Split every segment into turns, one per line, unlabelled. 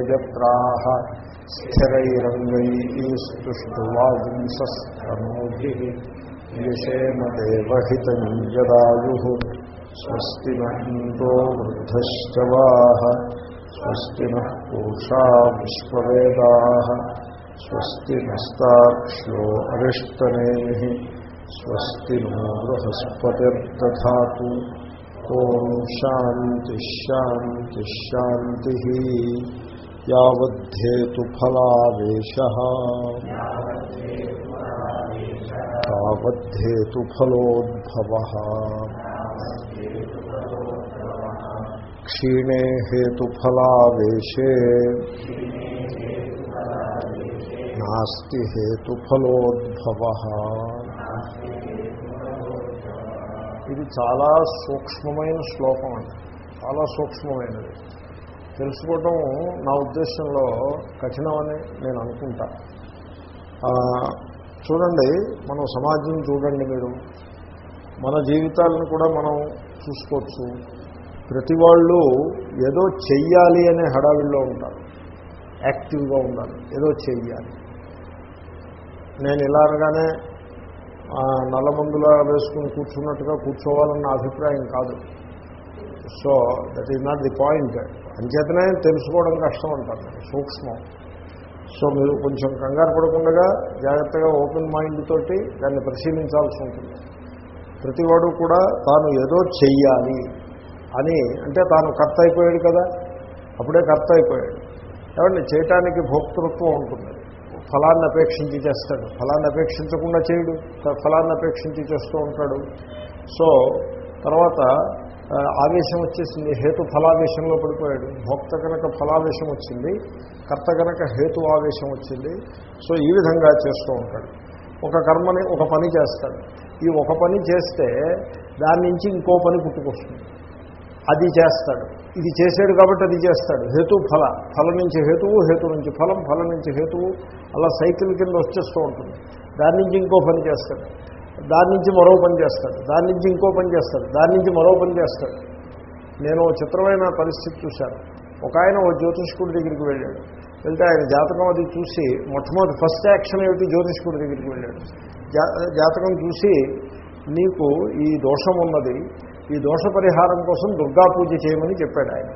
यजत्राः स्थिरैरङ्गैः स्तुष्टुवांसस्तनोभिः स्वस्ति न इन्द्रो वृद्धश्चवाः स्वस्ति स्वस्ति नस्ताक्ष्यो अरिष्टनेमिः स्वस्ति శాంతి శాంతి యావద్ధేతుఫలావేశ తావద్ధేతుఫలోద్భవ క్షీణే హేతుఫలావేశే నాస్తి హేతుఫలోద్భవ ఇది చాలా సూక్ష్మమైన శ్లోకం అండి చాలా సూక్ష్మమైనది. తెలుసుకోవటం నా ఉద్దేశంలో కఠినమని నేను అనుకుంటా. చూడండి మనం సమాజం చూడండి మీరు. మన జీవితాలను కూడా మనం చూసుకోవచ్చు. ప్రతి వాళ్ళు ఏదో చెయ్యాలి అనే హడావిల్లో ఉంటారు. యాక్టివ్గా ఉండాలి. ఏదో చెయ్యాలి. నేను ఇలా అనగానే నల్లమందులా వేసుకుని కూర్చున్నట్టుగా కూర్చోవాలన్న అభిప్రాయం కాదు. So that is not the point అంచేతనే తెలుసుకోవడం కష్టం అంటారు. సూక్ష్మం. సో మీరు కొంచెం కంగారు పడకుండా జాగ్రత్తగా ఓపెన్ మైండ్ తోటి దాన్ని పరిశీలించాల్సి ఉంటుంది. ప్రతివాడు కూడా తాను ఏదో చెయ్యాలి అని అంటే తాను కర్త అయిపోయాడు కదా అప్పుడే కర్త అయిపోయాడు. ఎవరిని? చేయటానికి భోక్తృత్వం ఉంటుంది. ఫలాన్ని అపేక్షించి చేస్తాడు. ఫలాన్ని అపేక్షించకుండా చేయడు. ఫలాన్ని అపేక్షించి చేస్తూ ఉంటాడు. సో తర్వాత ఆవేశం వచ్చేసింది హేతు ఫలావేశంలో పడిపోయాడు. భోక్త కనుక ఫలావేశం వచ్చింది కర్త కనుక హేతు ఆవేశం వచ్చింది సో ఈ విధంగా చేస్తూ ఉంటాడు. ఒక కర్మని ఒక పని చేస్తాడు. ఈ ఒక పని చేస్తే దాని నుంచి ఇంకో పని పుట్టుకొస్తుంది. అది చేస్తాడు. ఇది చేశాడు కాబట్టి అది చేస్తాడు. హేతు ఫల ఫలం నుంచి హేతువు హేతు నుంచి ఫలం ఫలం నుంచి హేతువు అలా సైకిల్ కింద వచ్చేస్తూ ఉంటుంది. దాని నుంచి ఇంకో పని చేస్తాడు. దాని నుంచి మరో పని చేస్తాడు. దాని నుంచి ఇంకో పని చేస్తాడు. దాని నుంచి మరో పని చేస్తాడు. నేను చిత్రమైన పరిస్థితి చూశాను. ఒక ఆయన ఓ జ్యోతిష్కుడి దగ్గరికి వెళ్ళాడు. వెళ్తే ఆయన జాతకం అది చూసి మొట్టమొదటి ఫస్ట్ యాక్షన్ ఏమిటి? జ్యోతిష్కుడి దగ్గరికి వెళ్ళాడు. జాతకం చూసి నీకు ఈ దోషం ఉన్నది. ఈ దోష పరిహారం కోసం దుర్గా పూజ చేయమని చెప్పాడు ఆయన.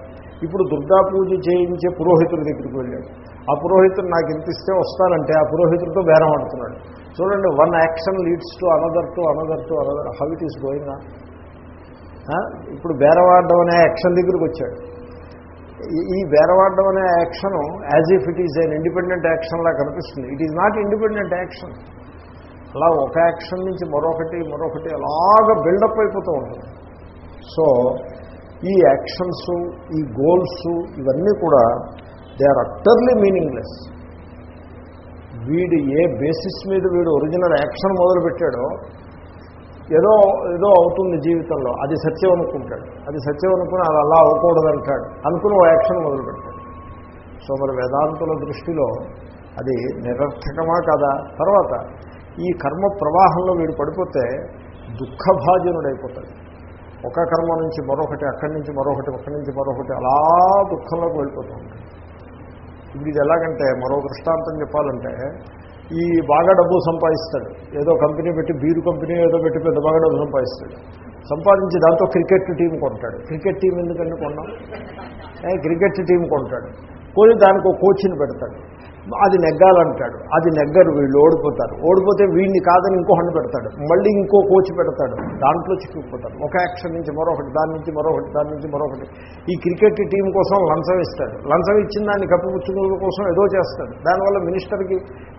ఇప్పుడు దుర్గా పూజ చేయించే పురోహితుడి దగ్గరికి వెళ్ళాడు. ఆ పురోహితుడు నాకు ఇంతిస్తే వస్తానంటే ఆ పురోహితుడితో బేరం ఆడుతున్నాడు. చూడండి one action leads to another to another to another how it is going ఇప్పుడు బేరవాడడం అనే యాక్షన్ దగ్గరికి వచ్చాడు. ఈ బేరవాడడం అనే action as if it is an independent action లా కనిపిస్తుంది. It is not independent action అలా ఒక యాక్షన్ నుంచి మరొకటి మరొకటి అలాగ బిల్డప్ అయిపోతూ ఉంటుంది. సో ఈ యాక్షన్స్ ఈ గోల్స్ ఇవన్నీ కూడా దే ఆర్ అట్టర్లీ మీనింగ్లెస్ వీడు ఏ బేసిస్ మీద వీడు ఒరిజినల్ యాక్షన్ మొదలుపెట్టాడో ఏదో ఏదో అవుతుంది జీవితంలో. అది సత్యం అనుకుంటాడు. అది సత్యం అనుకుని అది అలా అవ్వకూడదు అంటాడు అనుకుని ఓ యాక్షన్ మొదలుపెట్టాడు. సో మరి వేదాంతుల దృష్టిలో అది నిరర్థకమా కదా? తర్వాత ఈ కర్మ ప్రవాహంలో వీడు పడిపోతే దుఃఖభాజనుడైపోతాడు. ఒక కర్మ నుంచి మరొకటి అక్కడి నుంచి మరొకటి అక్కడి నుంచి మరొకటి అలా దుఃఖంలోకి వెళ్ళిపోతూ ఉంటాడు. ఇప్పుడు ఇది ఎలాగంటే మరో దృష్టాంతం చెప్పాలంటే ఈ బాగా డబ్బు సంపాదిస్తాడు. ఏదో కంపెనీ పెట్టి బీరు కంపెనీ ఏదో పెట్టి పెద్ద బాగా డబ్బు సంపాదిస్తాడు. సంపాదించి దాంతో క్రికెట్ టీం కొంటాడు. క్రికెట్ టీం ఎందుకంటే కొన్నాం? క్రికెట్ టీం కొంటాడు. కొని దానికి ఒక కోచ్ని పెడతాడు. అది నెగ్గాలంటాడు. అది నెగ్గరు వీళ్ళు ఓడిపోతారు. ఓడిపోతే వీడిని కాదని ఇంకో హండు పెడతాడు. మళ్ళీ ఇంకో కోచ్ పెడతాడు. దాంట్లో చిక్కుకుపోతాడు. ఒక యాక్షన్ నుంచి మరొకటి దాని నుంచి మరొకటి దాని నుంచి మరొకటి. ఈ క్రికెట్ టీం కోసం లంచం ఇస్తాడు. లంచం ఇచ్చిన దాన్ని కప్పిపుచ్చుకోవడం కోసం ఏదో చేస్తాడు. దానివల్ల మినిస్టర్కి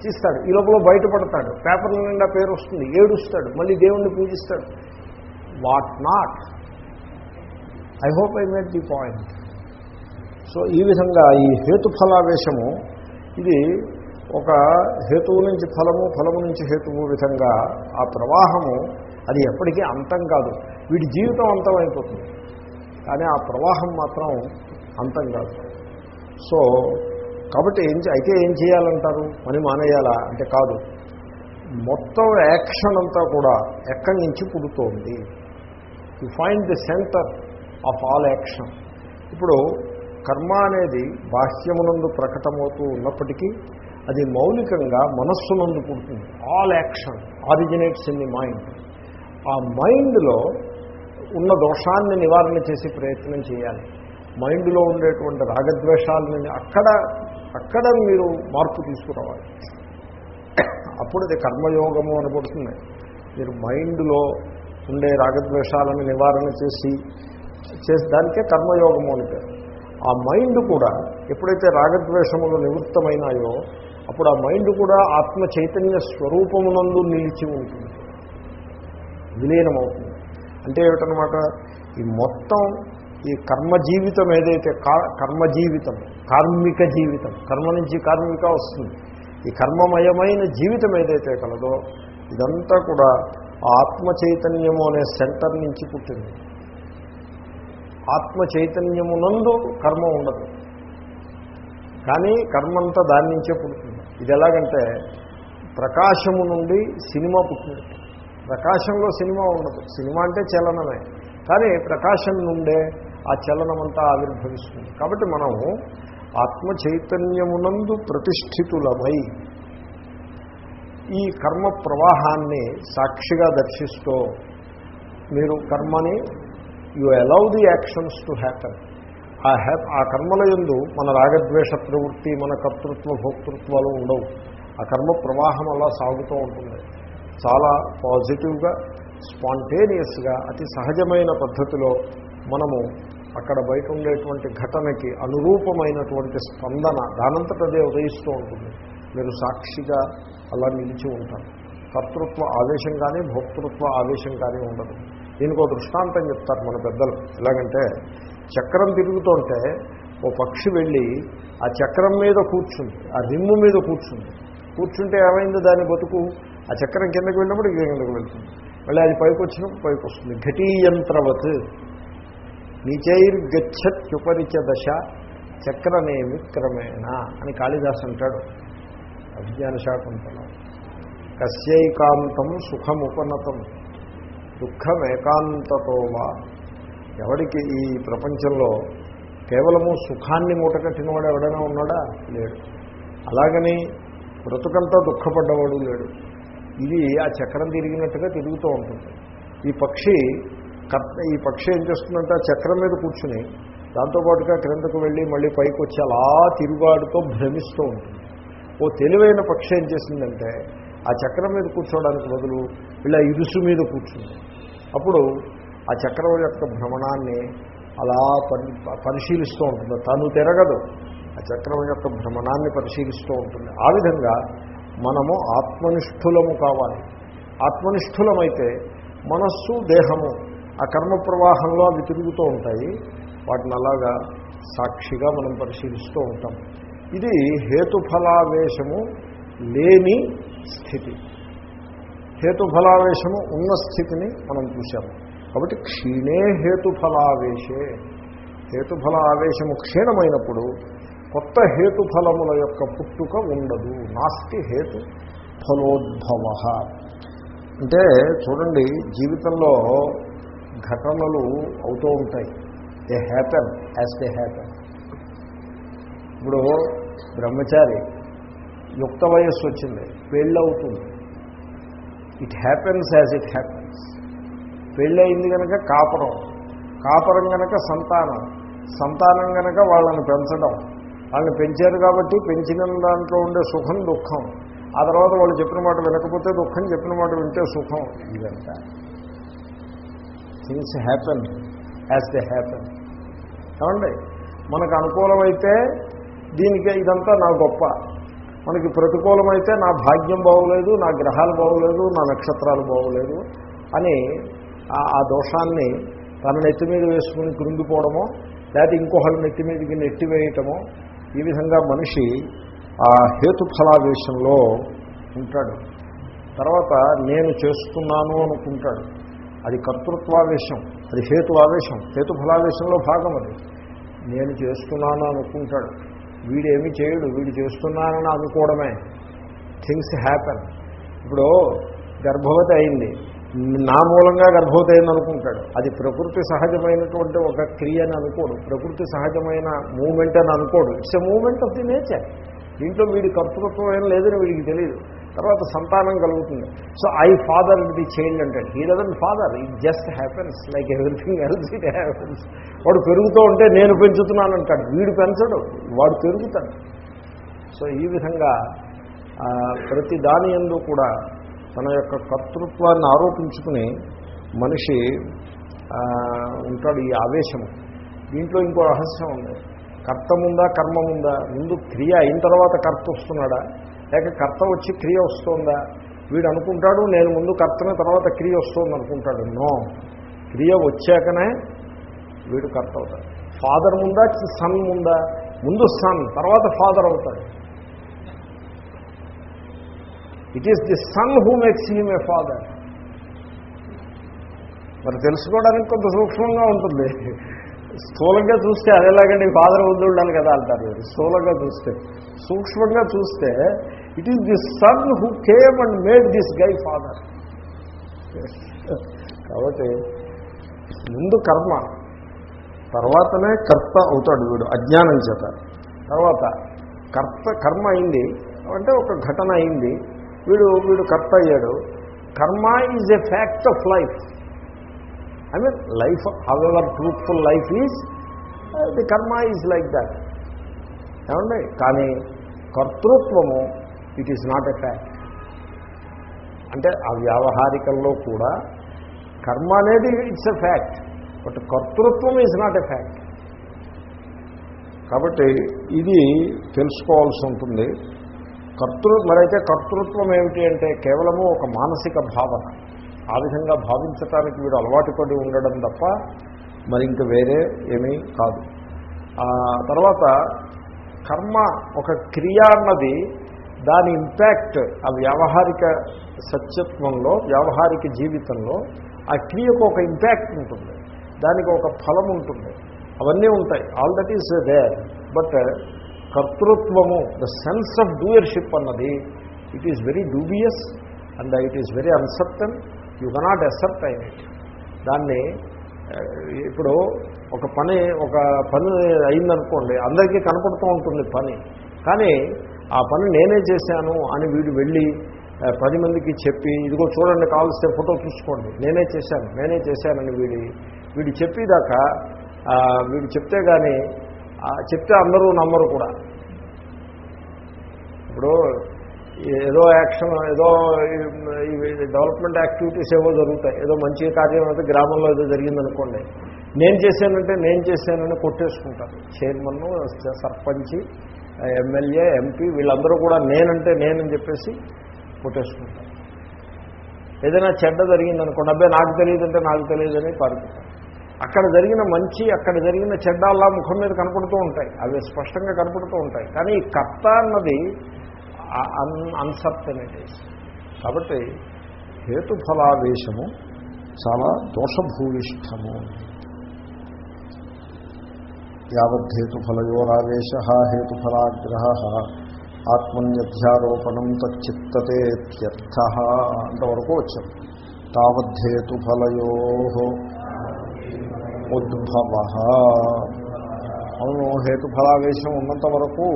ఇస్తాడు. ఈ లోపల బయటపడతాడు. పేపర్ల నిండా పేరు వస్తుంది. ఏడుస్తాడు. మళ్ళీ దేవుణ్ణి పూజిస్తాడు. What not I hope I made the point so ఈ విధంగా ఈ హేతుఫలావేశము ఇది ఒక హేతువు నుంచి ఫలము ఫలము నుంచి హేతువు విధంగా ఆ ప్రవాహము అది ఎప్పటికీ అంతం కాదు. వీడి జీవితం అంతం అయిపోతుంది కానీ ఆ ప్రవాహం మాత్రం అంతం కాదు. సో కాబట్టి ఏం అయితే ఏం చేయాలంటారు? పని మానేయాలా? అంటే కాదు. మొత్తం యాక్షన్ అంతా కూడా ఎక్కడి నుంచి పుడుతోంది? You find the centre of all action ఇప్పుడు కర్మ అనేది బాహ్యమునందు ప్రకటమవుతూ ఉన్నప్పటికీ అది మౌలికంగా మనస్సునందు పుడుతుంది. All action originates in the mind ఆ మైండ్లో ఉన్న దోషాన్ని నివారణ చేసే ప్రయత్నం చేయాలి. మైండ్లో ఉండేటువంటి రాగద్వేషాలని అక్కడ అక్కడ మీరు మార్పు తీసుకురావాలి. అప్పుడు అది కర్మయోగము అనబడుతుంది. మీరు మైండ్లో ఉండే రాగద్వేషాలను నివారణ చేసి చేసి దానికే కర్మయోగము అని పేరు. ఆ మైండ్ కూడా ఎప్పుడైతే రాగద్వేషములు నివృత్తమైనాయో అప్పుడు ఆ మైండ్ కూడా ఆత్మ చైతన్య స్వరూపమునందు నిలిచి ఉంటుంది. విలీనమవుతుంది. అంటే ఏమిటనమాట ఈ మొత్తం ఈ కర్మ జీవితం ఏదైతే కా- కర్మ జీవితం కార్మిక జీవితం కర్మ నుంచి కార్మిక వస్తుంది. ఈ కర్మమయమైన జీవితం ఏదైతే కలదో ఇదంతా కూడా ఆత్మ చైతన్యము అనే సెంటర్ నుంచి పుట్టింది. ఆత్మ చైతన్యమునందు కర్మ ఉండదు. కానీ కర్మంతా దాని నుంచే పుడుతుంది. ఇది ఎలాగంటే ప్రకాశము నుండి సినిమా పుట్టినట్టు ప్రకాశంలో సినిమా ఉండదు. సినిమా అంటే చలనమే. కానీ ప్రకాశం నుండే ఆ చలనమంతా ఆవిర్భవిస్తుంది. కాబట్టి మనం ఆత్మ చైతన్యమునందు ప్రతిష్ఠితులమై ఈ కర్మ ప్రవాహాన్ని సాక్షిగా దర్శిస్తూ మీరు కర్మని you allow the actions to happen. ఆ హ్యా ఆ కర్మల ఎందు మన రాగద్వేష ప్రవృత్తి మన కర్తృత్వ భోక్తృత్వాలు ఉండవు. ఆ కర్మ ప్రవాహం అలా సాగుతూ ఉంటుంది. చాలా పాజిటివ్గా స్పాంటేనియస్గా అతి సహజమైన పద్ధతిలో మనము అక్కడ బయట ఉండేటువంటి ఘటనకి అనురూపమైనటువంటి స్పందన దానంతటదే ఉదయిస్తూ ఉంటుంది. మీరు సాక్షిగా అలా నిలిచి ఉంటారు. కర్తృత్వ ఆవేశం కానీ భోక్తృత్వ ఆవేశం కానీ ఉండదు. దీనికి ఒక దృష్టాంతం చెప్తారు మన పెద్దలు. ఎలాగంటే చక్రం తిరుగుతుంటే ఓ పక్షి వెళ్ళి ఆ చక్రం మీద కూర్చుంది ఆ రిమ్ము మీద కూర్చుంది. కూర్చుంటే ఏమైంది? దాని బతుకు ఆ చక్రం కిందకి వెళ్ళినప్పుడు కిందకి కిందకు వెళ్తుంది. మళ్ళీ అది పైకి వచ్చినప్పుడు పైకి వస్తుంది. ఘటీయంత్రవత్. నిచైర్గచ్చత్యుపరిచ దశ చక్రనేమి క్రమేణ అని కాళిదాస్ అంటాడు. అభిజ్ఞాన శాకుంతలం కస్యైకాంతం సుఖముపనతం. దుఃఖమేకాంతతోవా ఎవడికి ఈ ప్రపంచంలో కేవలము సుఖాన్ని మూటకట్టినవాడు ఎవడైనా ఉన్నాడా? లేడు. అలాగని బ్రతుకంతా దుఃఖపడ్డవాడు లేడు. ఇది ఆ చక్రం తిరిగినట్టుగా తిరుగుతూ ఉంటుంది. ఈ పక్షి ఈ పక్షి ఏం చేస్తుందంటే ఆ చక్రం మీద కూర్చుని దాంతోపాటుగా క్రిందకు వెళ్ళి మళ్ళీ పైకి వచ్చి అలా తిరుగాడుతో భ్రమిస్తూ ఉంటుంది. ఓ తెలివైన పక్షి ఏం చేసిందంటే ఆ చక్రం మీద కూర్చోవడానికి బదులు ఇలా ఇరుసు మీద కూర్చుంది. అప్పుడు ఆ చక్రం యొక్క భ్రమణాన్ని అలా పరిశీలిస్తూ ఉంటుంది. తను తిరగదు. ఆ చక్రం యొక్క భ్రమణాన్ని పరిశీలిస్తూ ఉంటుంది. ఆ విధంగా మనము ఆత్మనిష్ఠులము కావాలి. ఆత్మనిష్ఠులమైతే మనస్సు దేహము ఆ కర్మ ప్రవాహంలో అవి తిరుగుతూ ఉంటాయి. వాటిని అలాగా సాక్షిగా మనం పరిశీలిస్తూ ఉంటాం. ఇది హేతుఫలావేశము లేని స్థితి. హేతుఫలావేశము ఉన్న స్థితిని మనం చూశాము. కాబట్టి క్షీణే హేతుఫలావేశే. హేతుఫల ఆవేశము క్షీణమైనప్పుడు కొత్త హేతుఫలముల యొక్క పుట్టుక ఉండదు. నాస్తి హేతు ఫలోద్భవ. అంటే చూడండి జీవితంలో ఘటనలు అవుతూ ఉంటాయి. They happen as they happen ఇప్పుడు బ్రహ్మచారి యుక్త వయస్సు వచ్చింది. పెళ్ళవుతుంది. It happens as it happens పెళ్ళయింది కనుక కాపురం. కాపురం కనుక సంతానం. సంతానం కనుక వాళ్ళని పెంచడం. వాళ్ళని పెంచారు కాబట్టి పెంచిన దాంట్లో ఉండే సుఖం దుఃఖం. ఆ తర్వాత వాళ్ళు చెప్పిన మాట వినకపోతే దుఃఖం చెప్పిన మాట వింటే సుఖం. ఇదంతా. Things happen as they happen ఏమండి? మనకు అనుకూలమైతే దీనికి ఇదంతా నా గొప్ప. మనకి ప్రతికూలమైతే నా భాగ్యం బాగోలేదు నా గ్రహాలు బాగోలేదు నా నక్షత్రాలు బాగోలేదు అని ఆ- దోషాన్ని తన నెత్తి మీద వేసుకుని కృంగిపోవడమో లేకపోతే ఇంకొకళ్ళ నెత్తి మీదకి నెట్టివేయటమో ఈ విధంగా మనిషి ఆ హేతుఫలావేశంలో ఉంటాడు. తర్వాత నేను చేస్తున్నాను అనుకుంటాడు. అది కర్తృత్వావేశం అది హేతు ఆవేశం హేతుఫలావేశంలో భాగం అది. నేను చేస్తున్నాను అనుకుంటాడు. వీడేమి చేయడు వీడు చేస్తున్నానని అనుకోవడమే. Things happen. ఇప్పుడు గర్భవతి అయింది. నా మూలంగా గర్భవతి అయింది అనుకుంటాడు. అది ప్రకృతి సహజమైనటువంటి ఒక క్రియ అని అనుకోడు. ప్రకృతి సహజమైన మూమెంట్ అని అనుకోడు. It's a moment of the nature దీంట్లో వీడి కర్తృత్వం ఏం లేదని వీడికి తెలియదు తర్వాత సంతానం కలుగుతుంది. So I father the child అంటాడు he doesn't father it just happens like everything else it happens వాడు పెరుగుతూ ఉంటే నేను పెంచుతున్నాను అంటాడు వీడు పెంచడు వాడు పెరుగుతాడు. సో ఈ విధంగా ప్రతి దాని ఎందు కూడా తన యొక్క కర్తృత్వాన్ని ఆరోపించుకుని మనిషి ఉంటాడు ఈ ఆవేశము. దీంట్లో ఇంకో రహస్యం ఉంది. కర్తముందా కర్మముందా? ముందు క్రియ అయిన తర్వాత కర్త వస్తున్నాడా? లేక కర్త వచ్చి క్రియ వస్తుందా? వీడు అనుకుంటాడు నేను ముందు కర్తన తర్వాత క్రియ వస్తుంది అనుకుంటాడు. నో. క్రియ వచ్చాకనే వీడు కర్త అవుతాడు. ఫాదర్ ముందా సన్ ముందా? ముందు సన్ తర్వాత ఫాదర్ అవుతాడు. It is the son who makes him a father. మరి తెలుసుకోవడానికి కొంత సూక్ష్మంగా ఉంటుంది. స్థూలంగా చూస్తే అదేలాగండి ఫాదర్ వద్దు ఉండాలి కదా అంటారు స్థూలంగా చూస్తే. సూక్ష్మంగా చూస్తే it is the son who came and made this guy father కాబట్టి ముందు కర్మ తర్వాతనే కర్త అవుతాడు వీడు అజ్ఞానం చేత. తర్వాత కర్త కర్మ అయింది అంటే ఒక ఘటన అయింది వీడు వీడు కర్త అయ్యాడు. Karma is a fact of life I mean life however truthful life is the karma is like that ఏమండి? కానీ కర్తృత్వము it is not a fact అంటే ఆ వ్యావహారికంలో కూడా కర్మ అనేది ఇట్స్ ఎ ఫ్యాక్ట్ బట్ కర్తృత్వం ఈజ్ నాట్ ఎ ఫ్యాక్ట్ కాబట్టి ఇది తెలుసుకోవాల్సి ఉంటుంది. కర్తృ మరైతే కర్తృత్వం ఏమిటి అంటే కేవలము ఒక మానసిక భావన. ఆ విధంగా భావించటానికి వీడు అలవాటు పడి ఉండడం తప్ప మరి ఇంక వేరే ఏమీ కాదు. తర్వాత కర్మ ఒక క్రియ అన్నది దాని ఇంపాక్ట్ ఆ వ్యావహారిక సత్యత్వంలో వ్యావహారిక జీవితంలో ఆ క్రియకు ఒక ఇంపాక్ట్ ఉంటుంది. దానికి ఒక ఫలం ఉంటుంది. అవన్నీ ఉంటాయి. All that is there but కర్తృత్వము the sense of doership అన్నది it is very dubious and it is very uncertain you cannot accept అయిన దాన్ని ఇప్పుడు ఒక పని ఒక పని అయిందనుకోండి అందరికీ కనపడుతూ ఉంటుంది పని. కానీ ఆ పని నేనే చేశాను అని వీడు వెళ్ళి పది మందికి చెప్పి ఇదిగో చూడండి కావాల్సిన ఫోటో చూసుకోండి. నేనే చేశాను నేనే చేశానని వీడి వీడు చెప్పేదాకా వీడు చెప్తే కానీ చెప్తే అందరూ నమ్మరు కూడా. ఇప్పుడు ఏదో యాక్షన్ ఏదో డెవలప్మెంట్ యాక్టివిటీస్ ఏవో జరుగుతాయి. ఏదో మంచి కార్యం అయితే గ్రామంలో ఏదో జరిగిందనుకోండి. నేను చేశానంటే నేను చేశానని కొట్టేసుకుంటాను చైర్మన్ సర్పంచి ఎమ్మెల్యే ఎంపీ వీళ్ళందరూ కూడా నేనంటే నేనని చెప్పేసి కొట్టేసుకుంటాను ఏదైనా చెడ్డ జరిగిందనుకోండి అబ్బాయి నాకు తెలియదంటే నాకు తెలియదని పారుకుంటారు అక్కడ జరిగిన మంచి అక్కడ జరిగిన చెడ్డ అలా ముఖం మీద కనపడుతూ ఉంటాయి. అవి స్పష్టంగా కనపడుతూ ఉంటాయి. కానీ కర్త అన్నది అన్ అన్సర్టనిటీస్. కాబట్టి హేతుఫలావేశము చాలా దోషభూయిష్టము. యావద్ధేతుఫలయోరావేశ హేతుఫలాగ్రహ ఆత్మన్యధ్యారోపణం తచ్చిత్తతేత్యర్థ అంతవరకు వచ్చాం. తావద్ధేతుఫలయో ఉద్భవ. అవును హేతుఫలావేశం ఉన్నంత వరకు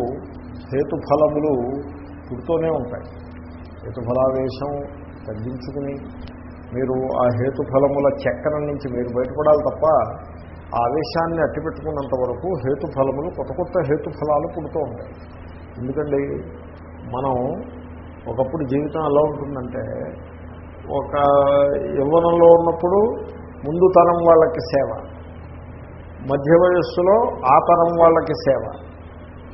హేతుఫలములు పుడుతూనే ఉంటాయి. హేతుఫలావేశం తగ్గించుకుని మీరు ఆ హేతుఫలముల చక్కెర నుంచి మీరు బయటపడాలి తప్ప ఆ ఆవేశాన్ని అట్టిపెట్టుకున్నంత వరకు హేతుఫలములు కొత్త కొత్త హేతుఫలాలు పుడుతూ ఉంటాయి. ఎందుకండి? మనం ఒకప్పుడు జీవితం ఎలా ఉంటుందంటే ఒక యవ్వనంలో ఉన్నప్పుడు ముందు తరం వాళ్ళకి సేవ మధ్య వయస్సులో ఆ తరం వాళ్ళకి సేవ.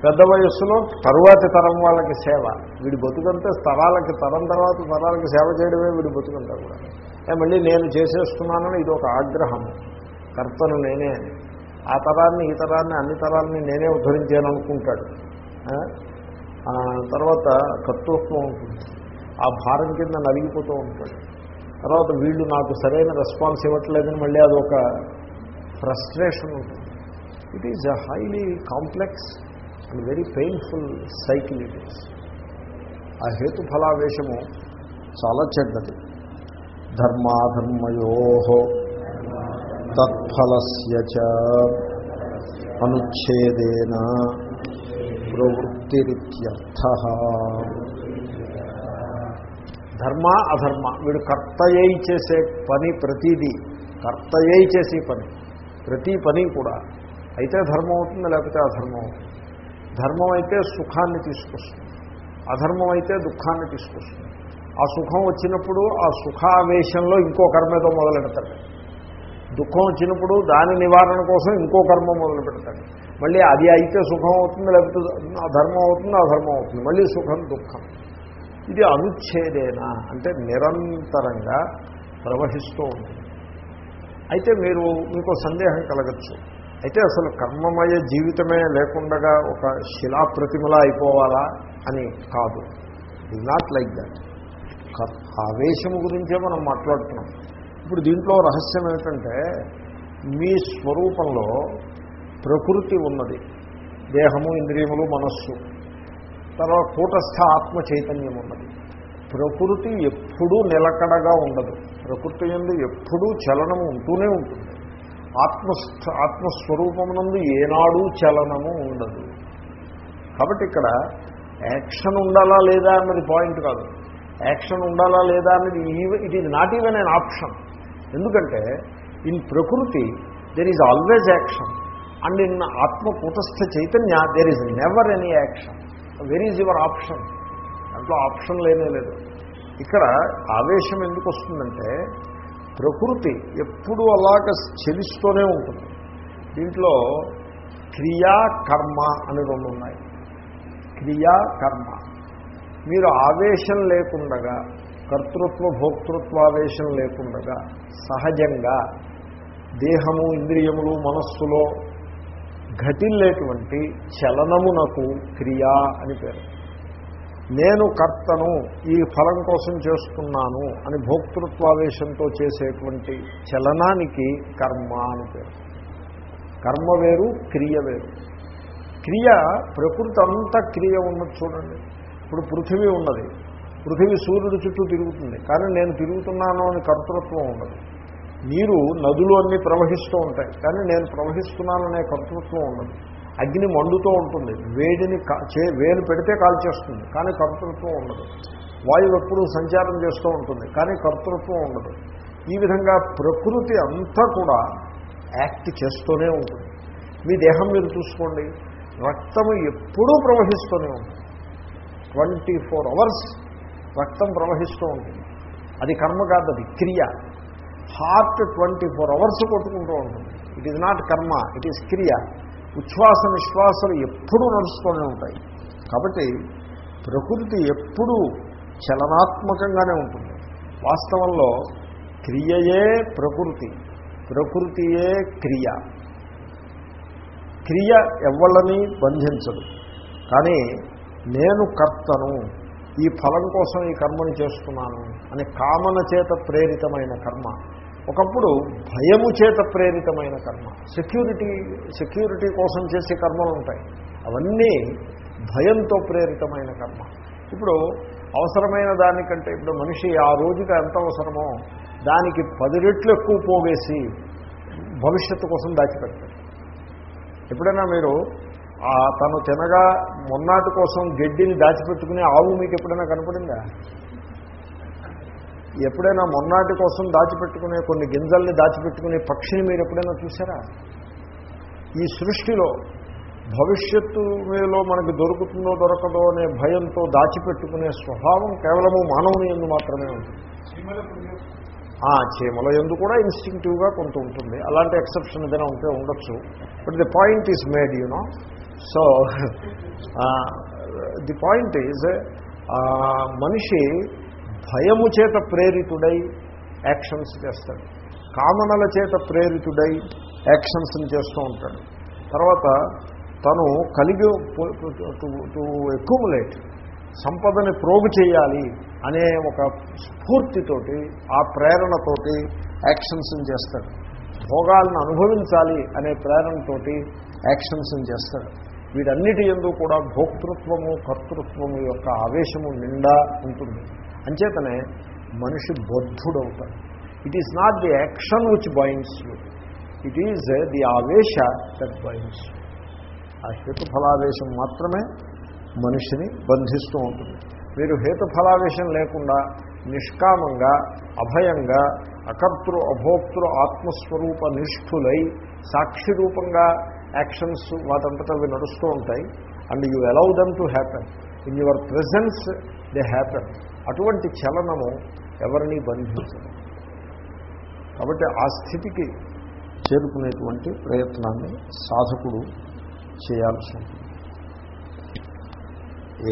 పెద్ద వయస్సులో తరువాతి తరం వాళ్ళకి సేవ. వీడి బతుకంతే తరాలకి తరం తర్వాత తరాలకి సేవ చేయడమే వీడి బతుకంతా కూడా. మళ్ళీ నేను చేసేస్తున్నానని ఇది ఒక ఆగ్రహము కర్తను నేనే అని. ఆ తరాన్ని ఈ తరాన్ని అన్ని తరాలని నేనే ఉద్ధరించాను అనుకుంటాడు తర్వాత కర్తృత్వం ఉంటుంది. ఆ భారం కింద నలిగిపోతూ ఉంటాడు. తర్వాత వీళ్ళు నాకు సరైన రెస్పాన్స్ ఇవ్వట్లేదని మళ్ళీ అదొక ఫ్రస్ట్రేషన్ ఉంటుంది. It is a highly complex and very painful cycle it is ఆ హేతుఫలావేశము చాలా చెడ్డది. ధర్మాధర్మయో తత్ఫలస్య అనుచ్ఛేదేన ప్రవృత్తిరిత్యర్థ. ధర్మ అధర్మ. వీడు కర్తయ్యై చేసే పని ప్రతిదీ. కర్తయ్యై చేసే పని. ప్రతి పని కూడా. అయితే ధర్మం అవుతుంది లేకపోతే అధర్మం అవుతుంది? ధర్మం అయితే సుఖాన్ని తీసుకొస్తుంది. అధర్మం అయితే దుఃఖాన్ని తీసుకొస్తుంది. ఆ సుఖం వచ్చినప్పుడు ఆ సుఖావేశంలో ఇంకో కర్మేదో మొదలు పెడతాడు. దుఃఖం వచ్చినప్పుడు దాని నివారణ కోసం ఇంకో కర్మ మొదలు పెడతాడు. మళ్ళీ అది అయితే సుఖం అవుతుంది లేకపోతే అధర్మం అవుతుంది అధర్మం అవుతుంది. మళ్ళీ సుఖం దుఃఖం. ఇది అనుచ్ఛేదేనా అంటే నిరంతరంగా ప్రవహిస్తూ ఉంటుంది. అయితే మీరు మీకు సందేహం కలగచ్చు. అయితే అసలు కర్మమయ జీవితమే లేకుండా ఒక శిలాప్రతిమలా అయిపోవాలా అని కాదు. ఇట్ నాట్ లైక్ దాట్ ఆవేశము గురించే మనం మాట్లాడుతున్నాం. ఇప్పుడు దీంట్లో రహస్యం ఏమిటంటే మీ స్వరూపంలో ప్రకృతి ఉన్నది. దేహము ఇంద్రియములు మనస్సు. తర్వాత కూటస్థ ఆత్మ చైతన్యం ఉన్నది. ప్రకృతి ఎప్పుడూ నిలకడగా ఉండదు. ప్రకృతి ఎందు ఎప్పుడూ చలనము ఉంటూనే ఉంటుంది. ఆత్మస్థ ఆత్మస్వరూపమునందు ఏనాడు చలనము ఉండదు. కాబట్టి ఇక్కడ యాక్షన్ ఉండాలా లేదా అన్నది పాయింట్ కాదు. యాక్షన్ ఉండాలా లేదా అన్నది it is not even an option. ఎందుకంటే in prakriti there is always action and in atma kutastha chaitanya there is never any action where is your option దాంట్లో ఆప్షన్ లేనే లేదు. ఇక్కడ ఆవేశం ఎందుకు వస్తుందంటే ప్రకృతి ఎప్పుడూ అలాగ చెలిస్తూనే ఉంటుంది. దీంట్లో క్రియా కర్మ అని రెండు ఉన్నాయి. క్రియా కర్మ. మీరు ఆవేశం లేకుండగా కర్తృత్వ భోక్తృత్వావేశం లేకుండగా సహజంగా దేహము ఇంద్రియములు మనస్సులో ఘటిల్లేటువంటి చలనమునకు క్రియా అని పేరు. నేను కర్తను ఈ ఫలం కోసం చేస్తున్నాను అని భోక్తృత్వావేశంతో చేసేటువంటి చలనానికి కర్మ అని పేరు. కర్మ వేరు క్రియ వేరు. క్రియ ప్రకృతి అంతా క్రియ ఉన్నది చూడండి. ఇప్పుడు పృథివీ ఉన్నది. పృథివీ సూర్యుడు చుట్టూ తిరుగుతుంది. కానీ నేను తిరుగుతున్నాను అని కర్తృత్వం ఉండదు నీరు నదులు అన్నీ ప్రవహిస్తూ ఉంటాయి. కానీ నేను ప్రవహిస్తున్నాననే కర్తృత్వం ఉండదు అగ్ని మండుతూ ఉంటుంది. వేడిని చే వేలు పెడితే కాల్చేస్తుంది. కానీ కర్తృత్వం ఉండదు. వాయువు ఎప్పుడూ సంచారం చేస్తూ ఉంటుంది. కానీ కర్తృత్వం ఉండదు. ఈ విధంగా ప్రకృతి అంతా కూడా యాక్ట్ చేస్తూనే ఉంటుంది. మీ దేహం మీరు చూసుకోండి. రక్తము ఎప్పుడూ ప్రవహిస్తూనే ఉంటుంది. ట్వంటీ ఫోర్ అవర్స్ రక్తం ప్రవహిస్తూ ఉంటుంది. అది కర్మ కాదు అది క్రియ. హార్ట్ ట్వంటీ ఫోర్ అవర్స్ కొట్టుకుంటూ ఉంటుంది. It is not karma it is kriya. ఉచ్ఛ్వాస నిశ్వాసలు ఎప్పుడూ నడుస్తూనే ఉంటాయి. కాబట్టి ప్రకృతి ఎప్పుడూ చలనాత్మకంగానే ఉంటుంది. వాస్తవంలో క్రియయే ప్రకృతి ప్రకృతియే క్రియ. క్రియ ఎవళ్ళని బంధించదు. కానీ నేను కర్తను ఈ ఫలం కోసం ఈ కర్మని చేస్తున్నాను అని కామన చేత ప్రేరితమైన కర్మ ఒకప్పుడు భయము చేత ప్రేరితమైన కర్మ. సెక్యూరిటీ సెక్యూరిటీ కోసం చేసే కర్మలు ఉంటాయి. అవన్నీ భయంతో ప్రేరితమైన కర్మ. ఇప్పుడు అవసరమైన దానికంటే ఇప్పుడు మనిషి ఆ రోజుకి ఎంత అవసరమో దానికి పది రెట్లు ఎక్కువ పోగేసి భవిష్యత్తు కోసం దాచిపెడతాడు. ఎప్పుడైనా మీరు తను తినగా మొన్నాటి కోసం గడ్డిని దాచిపెట్టుకునే ఆవు మీకు ఎప్పుడైనా కనపడిందా? ఎప్పుడైనా మొన్నాటి కోసం దాచిపెట్టుకునే కొన్ని గింజల్ని దాచిపెట్టుకునే పక్షిని మీరు ఎప్పుడైనా చూసారా ఈ సృష్టిలో భవిష్యత్తులో మనకు మనకి దొరుకుతుందో దొరకదో అనే భయంతో దాచిపెట్టుకునే స్వభావం కేవలము మానవుని ఎందు మాత్రమే ఉంటుంది చీమల ఎందు కూడా ఇన్స్టింక్టివ్గా కొంత ఉంటుంది. అలాంటి ఎక్సెప్షన్ ఏదైనా ఉంటే ఉండొచ్చు. But the point is made you know so the point is మనిషి భయము చేత ప్రేరితుడై యాక్షన్స్ చేస్తాడు. కామనల చేత ప్రేరితుడై యాక్షన్స్ని చేస్తూ ఉంటాడు. తర్వాత తను కలిగి టు ఎక్యుములేట్ సంపదని ప్రోగు చేయాలి అనే ఒక స్ఫూర్తితోటి ఆ ప్రేరణతోటి యాక్షన్స్ని చేస్తాడు. భోగాలను అనుభవించాలి అనే ప్రేరణతోటి యాక్షన్స్ని చేస్తాడు. వీటన్నిటి ఎందు కూడా భోక్తృత్వము కర్తృత్వము యొక్క ఆవేశము నిండా ఉంటుంది. అంచేతనే మనిషి బద్ధుడవుతాడు. It is not the action which binds you it is the avesha that binds you ఆ హేతుఫలావేశం మాత్రమే మనిషిని బంధిస్తూ ఉంటుంది. మీరు హేతుఫలావేశం లేకుండా నిష్కామంగా అభయంగా అకర్తృ అభోక్తృ ఆత్మస్వరూప నిష్ఠులై సాక్షి రూపంగా యాక్షన్స్ వాటంతటా అవి నడుస్తూ ఉంటాయి. And you allow them to happen in your presence they happen అటువంటి చలనము ఎవరిని బంధించదు. కాబట్టి ఆ స్థితికి చేరుకునేటువంటి ప్రయత్నాన్ని సాధకుడు చేయాల్సి ఉంటుంది.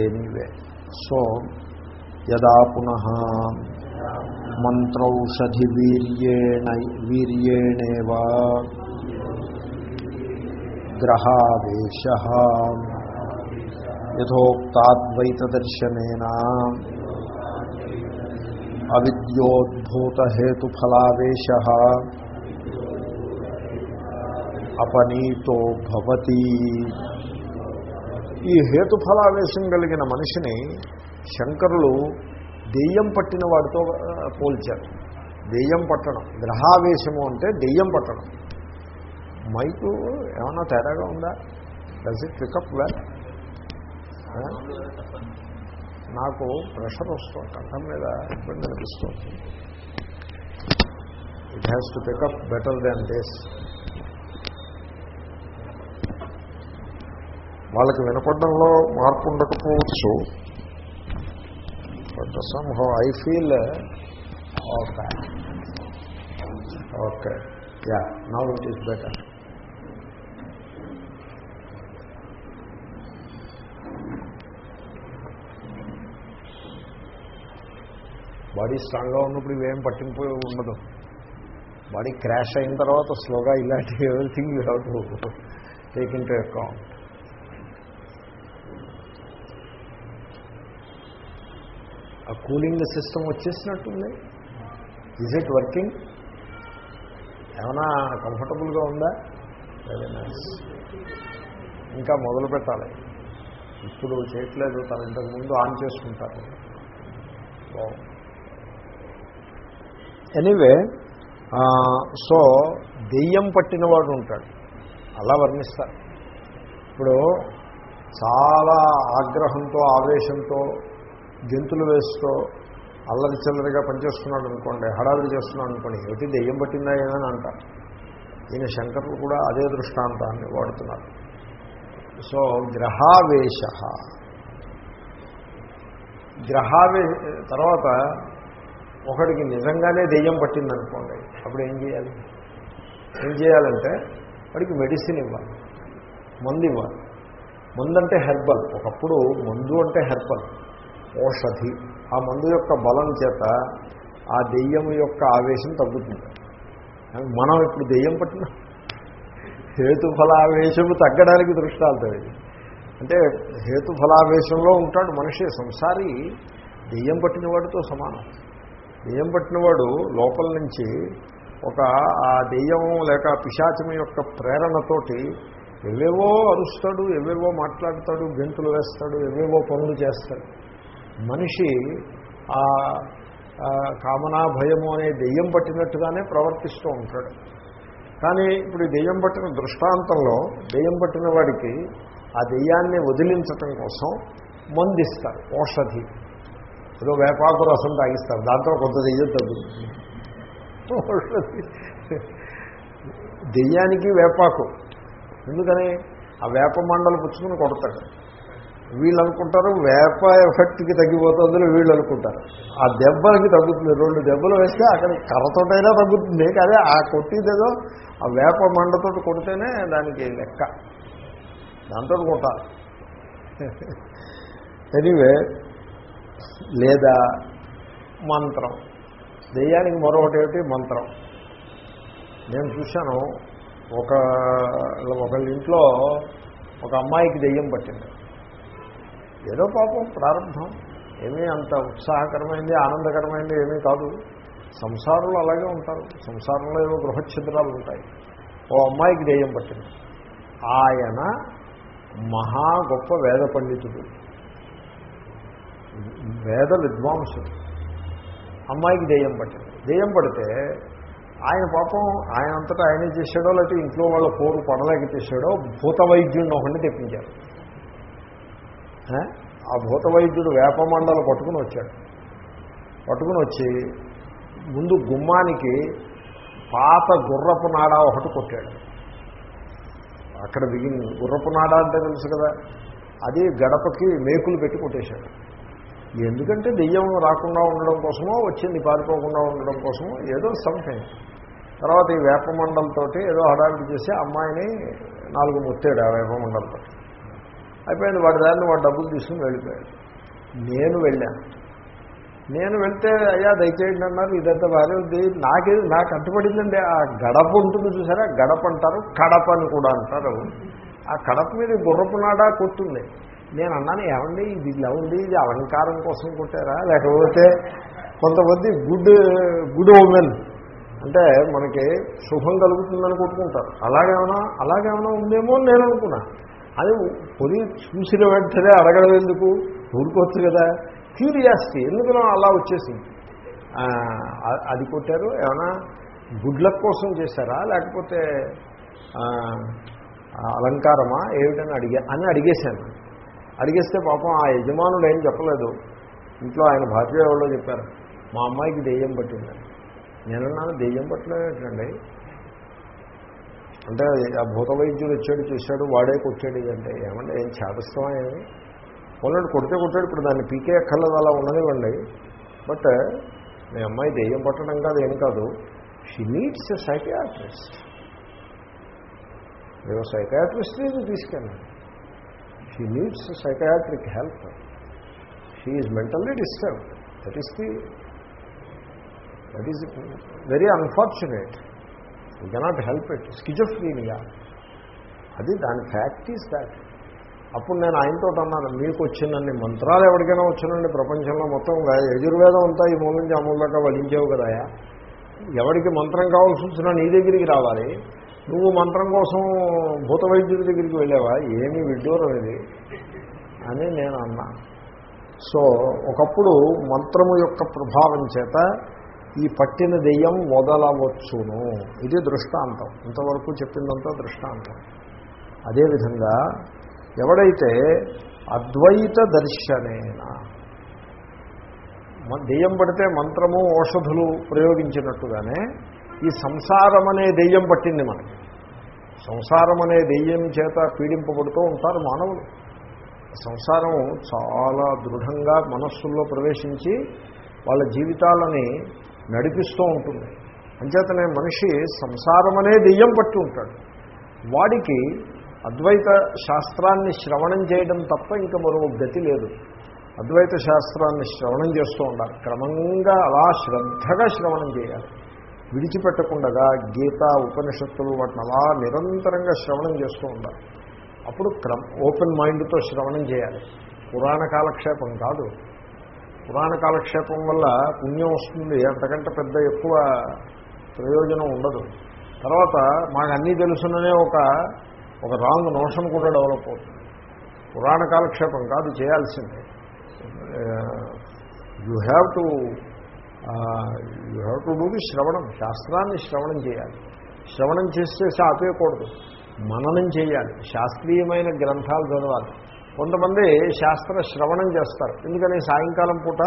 ఏనివే సో యదా పునః మంత్రౌషధి వీర్యేణ వీర్యేణేవా గ్రహావేశ యథోక్తాద్వైతదర్శనేన అవిద్యోద్భూతహేతుఫలావేశ అపనీతో భవతి ఈ హేతుఫలావేశం కలిగిన మనిషిని శంకరులు దెయ్యం పట్టిన వాడితో పోల్చారు. దెయ్యం పట్టడం గ్రహావేశము అంటే దెయ్యం పట్టడం మైకు ఏమన్నా తేడాగా ఉందా? Does it pick up well నాకు ప్రెషర్ వస్తుంది కంఠం మీద ఇబ్బంది అనిపిస్తుంది. It has to pick up better than this వాళ్ళకి వినపడంలో మార్పు ఉండకపోవచ్చు. But somehow I feel okay okay ya now it is better body స్ట్రాంగ్గా ఉన్నప్పుడు ఇవేం పట్టింపు ఉండదు. బాడీ క్రాష్ అయిన తర్వాత స్లోగా ఇలాంటి everything you have to take into account. ఆ కూలింగ్ సిస్టమ్ వచ్చేసినట్టుంది. ఈజ్ ఇట్ వర్కింగ్ ఏమైనా కంఫర్టబుల్గా ఉందా? ఇంకా మొదలు పెట్టాలి. ఇప్పుడు చేయట్లేదు తన ఇంతకు ముందు ఆన్ చేసుకుంటారు. ఎనీవే సో దెయ్యం పట్టినవాడు ఉంటాడు. అలా వర్ణిస్తారు. ఇప్పుడు చాలా ఆగ్రహంతో ఆవేశంతో గెంతులు వేస్తూ అల్లరి చిల్లరిగా పనిచేస్తున్నాడు అనుకోండి హడావిడి చేస్తున్నాడు అనుకోండి ఏమిటి దెయ్యం పట్టిందా ఏదని అంటారు. ఈయన శంకరులు కూడా అదే దృష్టాంతాన్ని వాడుతున్నారు. సో గ్రహావేశ. గ్రహావే తర్వాత ఒకడికి నిజంగానే దెయ్యం పట్టిందనుకోండి అప్పుడు ఏం చేయాలి? ఏం చేయాలంటే వాడికి మెడిసిన్ ఇవ్వాలి మందు ఇవ్వాలి. మందు అంటే హెర్బల్ ఒకప్పుడు మందు అంటే హెర్బల్ ఓషధి ఆ మందు యొక్క బలం చేత ఆ దెయ్యం యొక్క ఆవేశం తగ్గుతుంది. మనం ఇప్పుడు దెయ్యం పట్టిన హేతుఫలావేశము తగ్గడానికి దృష్టాలతో ఇది. అంటే హేతుఫలావేశంలో ఉంటాడు మనిషి సంసారి దెయ్యం పట్టిన వాడితో సమానం. దెయ్యం పట్టినవాడు లోపల నుంచి ఒక ఆ దెయ్యం లేక పిశాచం యొక్క ప్రేరణతోటి ఎవేవో అరుస్తాడు ఎవేవో మాట్లాడతాడు గెంతులు వేస్తాడు ఎవేవో పనులు చేస్తాడు. మనిషి ఆ కామనా భయము అనే దెయ్యం పట్టినట్టుగానే ప్రవర్తిస్తూ ఉంటాడు. కానీ ఇప్పుడు ఈ దెయ్యం పట్టిన దృష్టాంతంలో దెయ్యం పట్టిన వాడికి ఆ దెయ్యాన్ని వదిలించటం కోసం మందిస్తారు ఔషధి. ఏదో వేపాకు రసం తాగిస్తారు. దాంతో కొంత దెయ్యం తగ్గుతుంది దెయ్యానికి వేపాకు. ఎందుకని? ఆ వేప మండలు పుచ్చుకుని కొడతాడు. వీళ్ళు అనుకుంటారు వేప ఎఫెక్ట్కి తగ్గిపోతుందని వీళ్ళు అనుకుంటారు. ఆ దెబ్బలకి తగ్గుతుంది. రెండు దెబ్బలు వేస్తే అక్కడ కర్రతోటైనా తగ్గుతుంది. కానీ ఆ కొట్టిదేదో ఆ వేప మండతో కొడితేనే దానికి లెక్క. దాంతో కొట్టాలి ఎనీవే లేదా మంత్రం. దెయ్యానికి మరొకటి ఏమిటి మంత్రం. నేను చూశాను ఒక ఒకళ్ళ ఇంట్లో ఒక అమ్మాయికి దెయ్యం పట్టింది. ఏదో పాపం ప్రారంభం. ఏమీ అంత ఉత్సాహకరమైంది ఆనందకరమైంది ఏమీ కాదు. సంసారంలో అలాగే ఉంటారు. సంసారంలో ఏవో గృహఛిద్రాలు ఉంటాయి. ఓ అమ్మాయికి దెయ్యం పట్టింది. ఆయన మహా గొప్ప వేద పండితుడు. వేద విద్వాంసుడు అమ్మాయికి దెయ్యం పట్టింది. దెయ్యం పడితే ఆయన పాపం ఆయన అంతటా ఆయనే చేశాడో లేకపోతే ఇంట్లో వాళ్ళ కోరు పడలేక చేశాడో భూత వైద్యుడిని ఒకటి తెప్పించారు. ఆ? ఆ భూత వైద్యుడు వేపమండలు పట్టుకుని వచ్చాడు. పట్టుకుని వచ్చి ముందు గుమ్మానికి పాత గుర్రపు నాడా ఒకటి కొట్టాడు. అక్కడ బిగిన్ గుర్రపు నాడా అంటే తెలుసు కదా. అది గడపకి మేకులు పెట్టి కొట్టేశాడు. ఎందుకంటే దెయ్యం రాకుండా ఉండడం కోసమో వచ్చింది పారిపోకుండా ఉండడం కోసమో ఏదో సంథింగ్ తర్వాత ఈ వేపమండలతోటి ఏదో హడావిడి చేసి అమ్మాయిని నాలుగు ముత్తాడు ఆ వేపమండలతో అయిపోయింది వాడి దాన్ని వాడు డబ్బులు తీసుకుని వెళ్ళిపోయాడు. నేను వెళ్ళాను నేను వెళ్తే అయ్యా దయచేయండి అన్నారు ఇదంతా బాగానే ఉంది. నాకేది నాకు అంటుపడిందండి ఆ గడప ఉంటుంది చూసారా? గడప అంటారు కడప అని కూడా అంటారు. ఆ కడప మీద గుర్రపు నాడా కొట్టుంది. నేను అన్నాను ఏమండి ఇది ఇలా ఉంది ఇది అలంకారం కోసం కొట్టారా? లేకపోతే కొంతమంది గుడ్ గుడ్ ఓమెన్ అంటే మనకి శుభం కలుగుతుందని కొట్టుకుంటారు. అలాగేమైనా అలాగేమైనా ఉందేమో అని నేను అనుకున్నా. అది కొని చూసిన వెంటనే అడగడం ఎందుకు? ఊరుకోవచ్చు కదా. క్యూరియాసిటీ ఎందుకు అలా వచ్చేసింది. అది కొట్టారు. ఏమైనా గుడ్లక్ కోసం చేశారా? లేకపోతే అలంకారమా? ఏమిటని అడిగా అని అడిగేశాను. అడిగేస్తే పాపం ఆ యజమానుడు ఏం చెప్పలేదు. ఇంట్లో ఆయన భార్య ఎవరో చెప్పారు మా అమ్మాయికి దెయ్యం పట్టిందని నేనున్నాను దెయ్యం పట్టలేదండి. అంటే ఆ భూత వైద్యుడు వచ్చాడు చూశాడు వాడే కొట్టాడు అంటే ఏమంటే ఏం చేదస్తామా ఏమి? కొడితే కొట్టాడు ఇప్పుడు దాన్ని పీకే అక్కర్లేదు అలా ఉండనివ్వండి. బట్ మీ అమ్మాయి దెయ్యం పట్టడం కాదు ఏం కాదు. షీ నీడ్స్ ఎ సైకియాట్రిస్ట్ నేను సైకాట్రిస్ట్ తీసుకెళ్ళాను. She needs psychiatric help she is mentally disturbed that is the that is very unfortunate you cannot help it schizophrenia అది దాని ఫ్యాక్ట్ ఈస్ దాట్ అప్పుడు నేను ఆయనతో అన్నాను మీకు వచ్చినన్ని మంత్రాలు ఎవరికైనా వచ్చినండి ప్రపంచంలో మొత్తం యజుర్వేదం అంతా ఈ మూల నుంచి ఆ మూల దాకా కదాయా ఎవరికి మంత్రం కావాల్సి వచ్చినా నీ దగ్గరికి రావాలి. నువ్వు మంత్రం కోసం భూత వైద్యుడి దగ్గరికి వెళ్ళావా? ఏమీ విడ్డూరం ఇది అని నేను అన్నా. సో ఒకప్పుడు మంత్రము యొక్క ప్రభావం చేత ఈ పట్టిన దెయ్యం వదలవచ్చును. ఇది దృష్టాంతం. ఇంతవరకు చెప్పిందంతా దృష్టాంతం. అదేవిధంగా ఎవడైతే అద్వైత దర్శనేన దెయ్యం పడితే మంత్రము ఔషధులు ప్రయోగించినట్టుగానే ఈ సంసారం అనే దెయ్యం పట్టింది మనకి. సంసారం అనే దెయ్యం చేత పీడింపబడుతూ ఉంటారు మానవులు. సంసారం చాలా దృఢంగా మనస్సుల్లో ప్రవేశించి వాళ్ళ జీవితాలని నడిపిస్తూ ఉంటుంది. అంచేతనే మనిషి సంసారం అనే దెయ్యం పట్టి ఉంటాడు. వాడికి అద్వైత శాస్త్రాన్ని శ్రవణం చేయడం తప్ప ఇంకా మరో గతి లేదు. అద్వైత శాస్త్రాన్ని శ్రవణం చేస్తూ ఉండాలి. క్రమంగా అలా శ్రద్ధగా శ్రవణం చేయాలి. విడిచిపెట్టకుండా గీత ఉపనిషత్తులు వాటిని అలా నిరంతరంగా శ్రవణం చేస్తూ ఉండాలి. అప్పుడు క్రమ ఓపెన్ మైండ్తో శ్రవణం చేయాలి. పురాణ కాలక్షేపం కాదు. పురాణ కాలక్షేపం వల్ల పుణ్యం వస్తుంది. అంతకంటే పెద్ద ఎక్కువ ప్రయోజనం ఉండదు. తర్వాత మాకు అన్నీ తెలుసుననే ఒక ఒక రాంగ్ నోషన్ కూడా డెవలప్ అవుతుంది. పురాణ కాలక్షేపం కాదు చేయాల్సిందే. You have to you have to do the shravanam శాస్త్రాన్ని శ్రవణం చేయాలి. శ్రవణం చేసేసి ఆపేయకూడదు మననం చేయాలి. శాస్త్రీయమైన గ్రంథాలు చదవాలి. కొంతమంది శాస్త్ర శ్రవణం చేస్తారు. ఎందుకని? సాయంకాలం పూట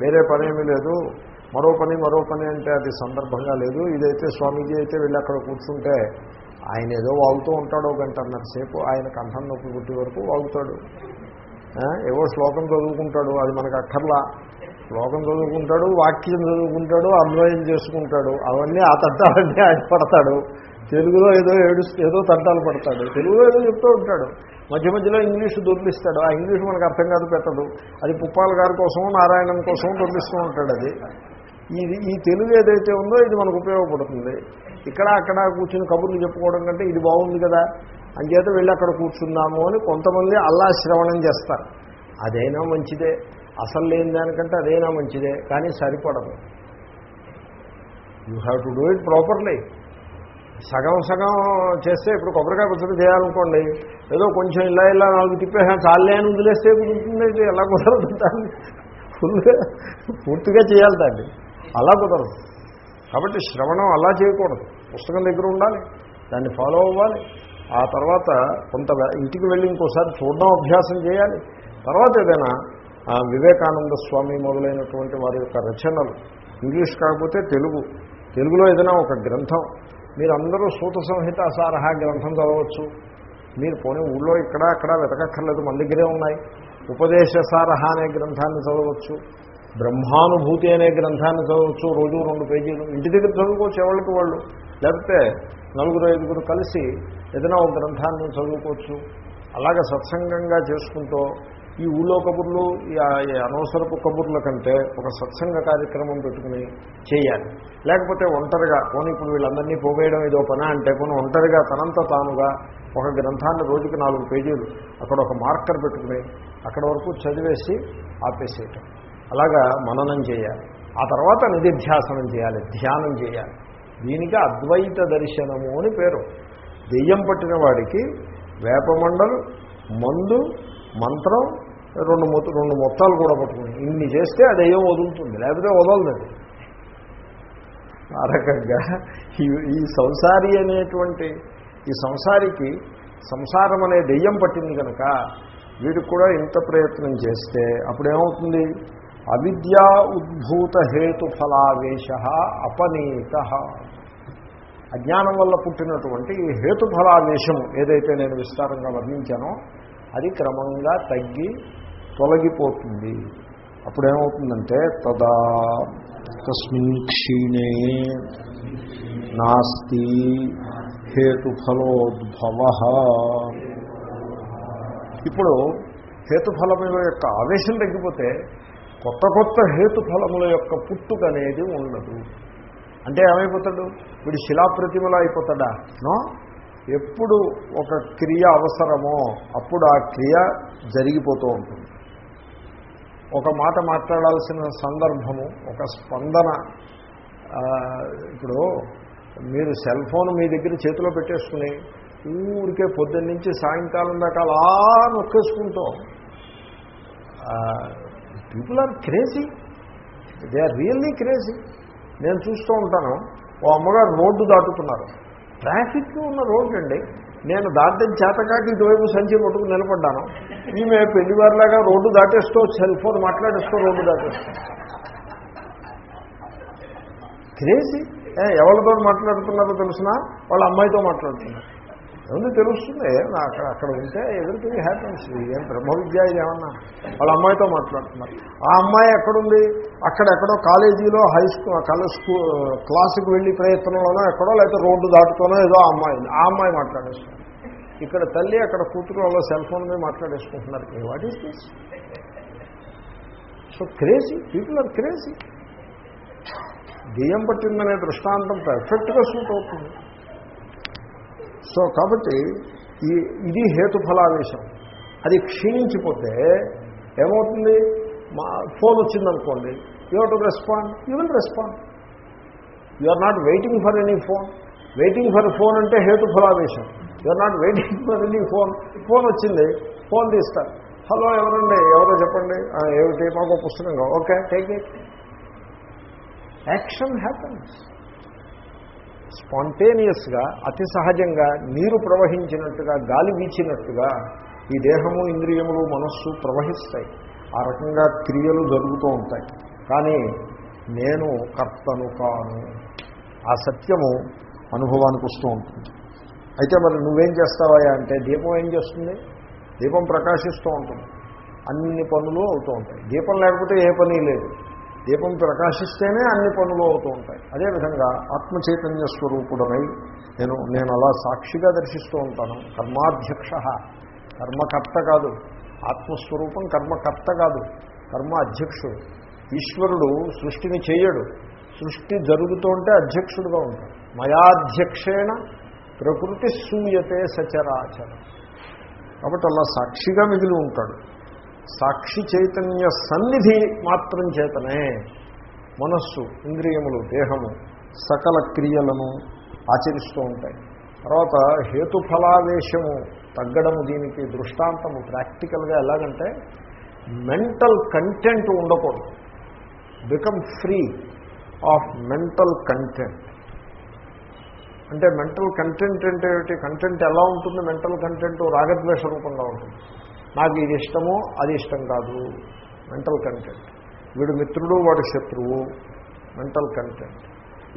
వేరే పనేమీ లేదు. మరో పని మరో పని అంటే అది సందర్భంగా లేదు. ఇదైతే స్వామీజీ అయితే వెళ్ళి అక్కడ కూర్చుంటే ఆయన ఏదో వాగుతూ ఉంటాడు ఒక ఆయన కంఠం నొప్పి పుట్టి వరకు వాగుతాడు. ఏవో శ్లోకం చదువుకుంటాడు. అది మనకు అక్కర్లా. శ్లోకం చదువుకుంటాడు వాక్యం చదువుకుంటాడు అన్వయం చేసుకుంటాడు అవన్నీ ఆ తట్టాలన్నీ ఆయన పడతాడు. తెలుగులో ఏదో ఏడు ఏదో తంటాలు పడతాడు. తెలుగులో ఏదో చెప్తూ ఉంటాడు. మధ్య మధ్యలో ఇంగ్లీష్ దొరికిస్తాడు ఆ ఇంగ్లీష్ మనకు అర్థం కాదు పెట్టదు. అది పుప్పాల గారి కోసం నారాయణం కోసం దొరికిస్తూ ఉంటాడు అది. ఇది ఈ తెలుగు ఏదైతే ఉందో ఇది మనకు ఉపయోగపడుతుంది. ఇక్కడ అక్కడ కూర్చుని కబుర్లు చెప్పుకోవడం కంటే ఇది బాగుంది కదా. అంచేత వెళ్ళి అక్కడ కూర్చుందాము అని కొంతమంది అల్లా శ్రవణం చేస్తారు. అదైనా మంచిదే. అసలు లేని దానికంటే అదైనా మంచిదే? కానీ సరిపడదు. You have to do it properly సగం సగం చేస్తే ఇప్పుడు కొబ్బరికాయ పచ్చడి చేయాలనుకోండి ఏదో కొంచెం ఇలా ఇలా నాలుగు తిప్పేసా చాలే అని వదిలేస్తే కుదురుతుంది ఎలా కుదరదు దాన్ని? ఫుల్గా పూర్తిగా చేయాలి దాన్ని. అలా కుదరదు. కాబట్టి శ్రవణం అలా చేయకూడదు. పుస్తకం దగ్గర ఉండాలి దాన్ని ఫాలో అవ్వాలి. ఆ తర్వాత కొంత ఇంటికి వెళ్ళి ఇంకోసారి చూడడం అభ్యాసం చేయాలి. తర్వాత ఏదైనా వివేకానంద స్వామి మొదలైనటువంటి వారి యొక్క రచనలు ఇంగ్లీష్ కాకపోతే తెలుగు. తెలుగులో ఏదైనా ఒక గ్రంథం. మీరందరూ సూత సంహిత సారహ గ్రంథం చదవచ్చు. మీరు పోనీ ఊళ్ళో ఇక్కడ అక్కడ వెతకక్కర్లేదు మన దగ్గరే ఉన్నాయి. ఉపదేశ సారహ అనే గ్రంథాన్ని చదవచ్చు. బ్రహ్మానుభూతి అనే గ్రంథాన్ని చదవచ్చు. రోజు రెండు పేజీలు. ఇంటి దగ్గర చదువుకోవచ్చు ఎవరికి వాళ్ళు. లేకపోతే నలుగురు ఐదుగురు కలిసి ఏదైనా ఒక గ్రంథాన్ని చదువుకోవచ్చు. అలాగే సత్సంగంగా చేసుకుంటూ ఈ ఊళ్ళో కబుర్లు ఈ అనవసరపు కబుర్ల కంటే ఒక సత్సంగ కార్యక్రమం పెట్టుకుని చేయాలి. లేకపోతే ఒంటరిగా పోనీ ఇప్పుడు వీళ్ళందరినీ పోగేయడం ఏదో పని అంటే కొన్ని ఒంటరిగా తనంత తానుగా ఒక గ్రంథాన్ని రోజుకి నాలుగు పేజీలు అక్కడ ఒక మార్కర్ పెట్టుకుని అక్కడ వరకు చదివేసి ఆపేసేయటం. అలాగా మననం చేయాలి. ఆ తర్వాత నిధిధ్యాసనం చేయాలి ధ్యానం చేయాలి. దీనికి అద్వైత దర్శనము అని పేరు. దెయ్యం పట్టిన వాడికి వేపమండలు మందు మంత్రం రెండు మొత్త రెండు మొత్తాలు కూడా పట్టుకుని. ఇన్ని చేస్తే అది ఏం వదులుతుంది లేకపోతే వదలదు అది. ఆ రకంగా ఈ సంసారి అనేటువంటి ఈ సంసారికి సంసారం అనే దెయ్యం పట్టింది కనుక వీడికి కూడా ఇంత ప్రయత్నం చేస్తే అప్పుడేమవుతుంది? అవిద్యా ఉద్భూత హేతు ఫలావేశ అపనీత. అజ్ఞానం వల్ల పుట్టినటువంటి ఈ హేతుఫలావేశము ఏదైతే నేను విస్తారంగా వర్ణించానో అది క్రమంగా తగ్గి తొలగిపోతుంది. అప్పుడేమవుతుందంటే తదా తస్మిన్ క్షీణే నాస్తి హేతుఫలోద్భవ. ఇప్పుడు హేతుఫలముల యొక్క ఆవేశం తగ్గిపోతే కొత్త కొత్త హేతుఫలముల యొక్క పుట్టుక అనేది ఉండదు. అంటే ఏమైపోతాడు? వీడు శిలాప్రతిమలా అయిపోతాడా? నో? ఎప్పుడు ఒక క్రియ అవసరమో అప్పుడు ఆ క్రియ జరిగిపోతూ ఉంటుంది. ఒక మాట మాట్లాడాల్సిన సందర్భము ఒక స్పందన ఇప్పుడు మీరు సెల్ ఫోన్ మీ దగ్గర చేతిలో పెట్టేసుకుని ఊరికే పొద్దున్న నుంచి సాయంకాలం దాకా అలా నొక్కేసుకుంటూ people are crazy. They are really crazy. నేను చూస్తూ ఉంటాను ఓ అమ్మగారు రోడ్డు దాటుతున్నారు. ట్రాఫిక్ ఉన్న రోడ్డు అండి నేను దాటం చేతకాక ఇటువైపు సంచి పట్టుకుని నిలబడ్డాను. ఈమె పెళ్ళివారిలాగా రోడ్డు దాటేస్తూ సెల్ ఫోన్ మాట్లాడేస్తూ రోడ్డు దాటేస్తూ. క్రేజీ. ఎవరితో మాట్లాడుతున్నారో తెలిసినా? వాళ్ళ అమ్మాయితో మాట్లాడుతున్నారు. ఏముంది తెలుస్తుంది అక్కడ అక్కడ ఉంటే ఎదురుతుంది హ్యాపీనెస్. ఏం బ్రహ్మ విద్య ఏమన్నా? వాళ్ళ అమ్మాయితో మాట్లాడుతున్నారు. ఆ అమ్మాయి ఎక్కడుంది? అక్కడ ఎక్కడో కాలేజీలో హై స్కూల్ కాలేజ్ స్కూల్ క్లాసుకు వెళ్ళి ప్రయత్నంలోనో ఎక్కడో లేకపోతే రోడ్డు దాటుతోనో ఏదో ఆ అమ్మాయి ఆ అమ్మాయి మాట్లాడేస్తుంది. ఇక్కడ తల్లి అక్కడ కూతురు వాళ్ళ సెల్ ఫోన్ మీద మాట్లాడేసుకుంటున్నారు. What is this so crazy people are crazy దెయ్యం పట్టిందనే దృష్టాంతం పర్ఫెక్ట్గా సూట్ అవుతుంది. సో కాబట్టి ఈ ఇది హేతుఫలావేశం. అది క్షీణించిపోతే ఏమవుతుంది? మా ఫోన్ వచ్చిందనుకోండి you to respond you will respond you are not waiting for any phone waiting for phone అంటే హేతుఫలావేశం. You are not waiting for any phone phone వచ్చింది ఫోన్ తీస్తారు హలో ఎవరండి? ఎవరో చెప్పండి. ఏమిటి? మాకు పుస్తకంగా పుస్తకం okay take it action happens స్పాంటేనియస్గా అతి సహజంగా నీరు ప్రవహించినట్టుగా గాలి వీచినట్టుగా ఈ దేహము ఇంద్రియములు మనస్సు ప్రవహిస్తాయి. ఆ రకంగా క్రియలు జరుగుతూ ఉంటాయి. కానీ నేను కర్తను కాను. ఆ సత్యము అనుభవానికి వస్తూ ఉంటుంది. అయితే మరి నువ్వేం చేస్తావా అంటే దీపం ఏం చేస్తుంది? దీపం ప్రకాశిస్తూ ఉంటుంది. అన్ని పనులు అవుతూ ఉంటాయి. దీపం లేకపోతే ఏ పని లేదు. దీపం ప్రకాశిస్తేనే అన్ని పనులు అవుతూ ఉంటాయి. అదేవిధంగా ఆత్మచైతన్య స్వరూపుడమై నేను నేను అలా సాక్షిగా దర్శిస్తూ ఉంటాను. కర్మాధ్యక్ష. కర్మకర్త కాదు. ఆత్మస్వరూపం కర్మకర్త కాదు. కర్మ అధ్యక్షుడు. ఈశ్వరుడు సృష్టిని చేయడు. సృష్టి జరుగుతూ ఉంటే అధ్యక్షుడుగా ఉంటాడు. మయాధ్యక్షేణ ప్రకృతి సూయతే సచరాచరం. కాబట్టి అలా సాక్షిగా మిగిలి ఉంటాడు. సాక్షి చైతన్య సన్నిధి మాత్రం చేతనే మనస్సు ఇంద్రియములు దేహము సకల క్రియలను ఆచరిస్తూ ఉంటాయి. తర్వాత హేతుఫలావేశము తగ్గడము దీనికి దృష్టాంతము. ప్రాక్టికల్గా ఎలాగంటే మెంటల్ కంటెంట్ ఉండకూడదు. Become free of mental content. అంటే మెంటల్ కంటెంట్ అంటే ఏమిటి? కంటెంట్ ఎలా ఉంటుంది? మెంటల్ కంటెంట్ రాగద్వేష రూపంగా ఉంటుంది. నాకు ఇది ఇష్టమో అది ఇష్టం కాదు. మెంటల్ కంటెంట్ వీడు మిత్రుడు వాడు శత్రువు. మెంటల్ కంటెంట్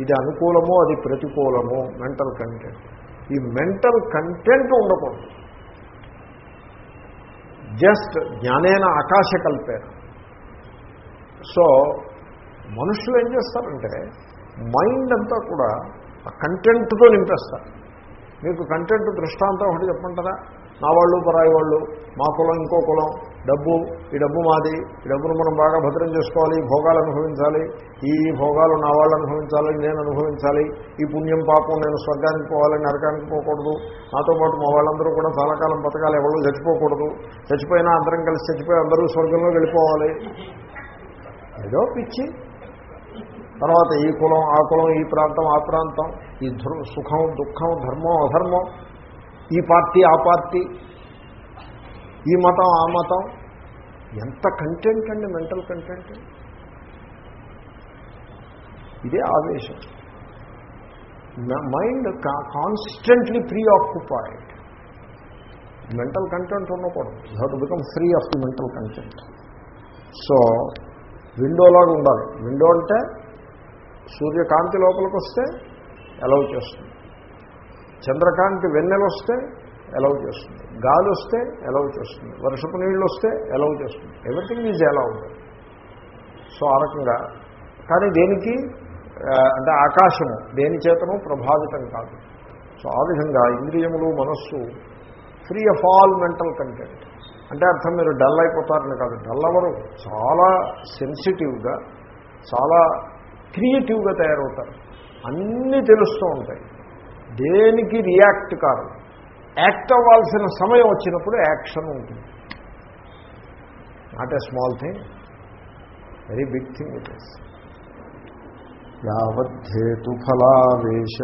ఇది అనుకూలమో అది ప్రతికూలమో. మెంటల్ కంటెంట్ ఈ మెంటల్ కంటెంట్ ఉండకూడదు. జస్ట్ జ్ఞానేన ఆకాశ కల్పేన సో మనుషులు ఏం చేస్తారంటే మైండ్ అంతా కూడా ఆ కంటెంట్తో నింపేస్తారు. మీకు కంటెంట్ దృష్టాంతం ఒకటి చెప్పంటారా నా వాళ్ళు పరాయి వాళ్ళు మా కులం ఇంకో కులం డబ్బు ఈ డబ్బు మాది ఈ డబ్బును మనం బాగా భద్రం చేసుకోవాలి ఈ భోగాలు అనుభవించాలి ఈ భోగాలు నా వాళ్ళు అనుభవించాలి నేను అనుభవించాలి ఈ పుణ్యం పాపం నేను స్వర్గానికి పోవాలి నరకానికి పోకూడదు నాతో పాటు మా వాళ్ళందరూ కూడా చాలా కాలం బతకాలి ఎవరు చచ్చిపోకూడదు చచ్చిపోయినా అందరం కలిసి చచ్చిపోయి అందరూ స్వర్గంలో వెళ్ళిపోవాలి. ఏదో పిచ్చి. తర్వాత ఈ కులం ఆ కులం ఈ ప్రాంతం ఆ ప్రాంతం ఈ సుఖం దుఃఖం ధర్మం అధర్మం ఈ పార్టీ ఆ పార్టీ ఈ మతం ఆ మతం ఎంత కంటెంట్ అండి మెంటల్ కంటెంట్ ఇదే ఆవేశం. Mind constantly preoccupied mental content ఉండకూడదు. How to become free of the mental content so విండోలాగా ఉండాలి. విండో అంటే సూర్యకాంతి లోపలికి వస్తే అలౌ చేస్తుంది. చంద్రకాంతి వెన్నెలు వస్తే ఎలవ్ చేస్తుంది. గాలి వస్తే ఎలౌ చేస్తుంది. వర్షపు నీళ్ళు వస్తే అలౌ చేస్తుంది. ఎవ్రీథింగ్ ఈజ్ ఎలా ఉంటుంది సో ఆ రకంగా. కానీ దేనికి? అంటే ఆకాశము. దేని చేతను ప్రభావితం కాదు. సో ఆ విధంగా ఇంద్రియములు మనస్సు free of all mental content అంటే అర్థం మీరు డల్ అయిపోతారని కాదు. డల్ అవ్వరు. చాలా సెన్సిటివ్గా చాలా క్రియేటివ్గా తయారవుతారు. అన్నీ తెలుస్తూ ఉంటాయి. దేనికి రియాక్ట్ కాదు. యాక్ట్ అవ్వాల్సిన సమయం వచ్చినప్పుడు యాక్షన్ ఉంటుంది. Not a small thing very big thing it is యావద్ధేతుఫలావేశ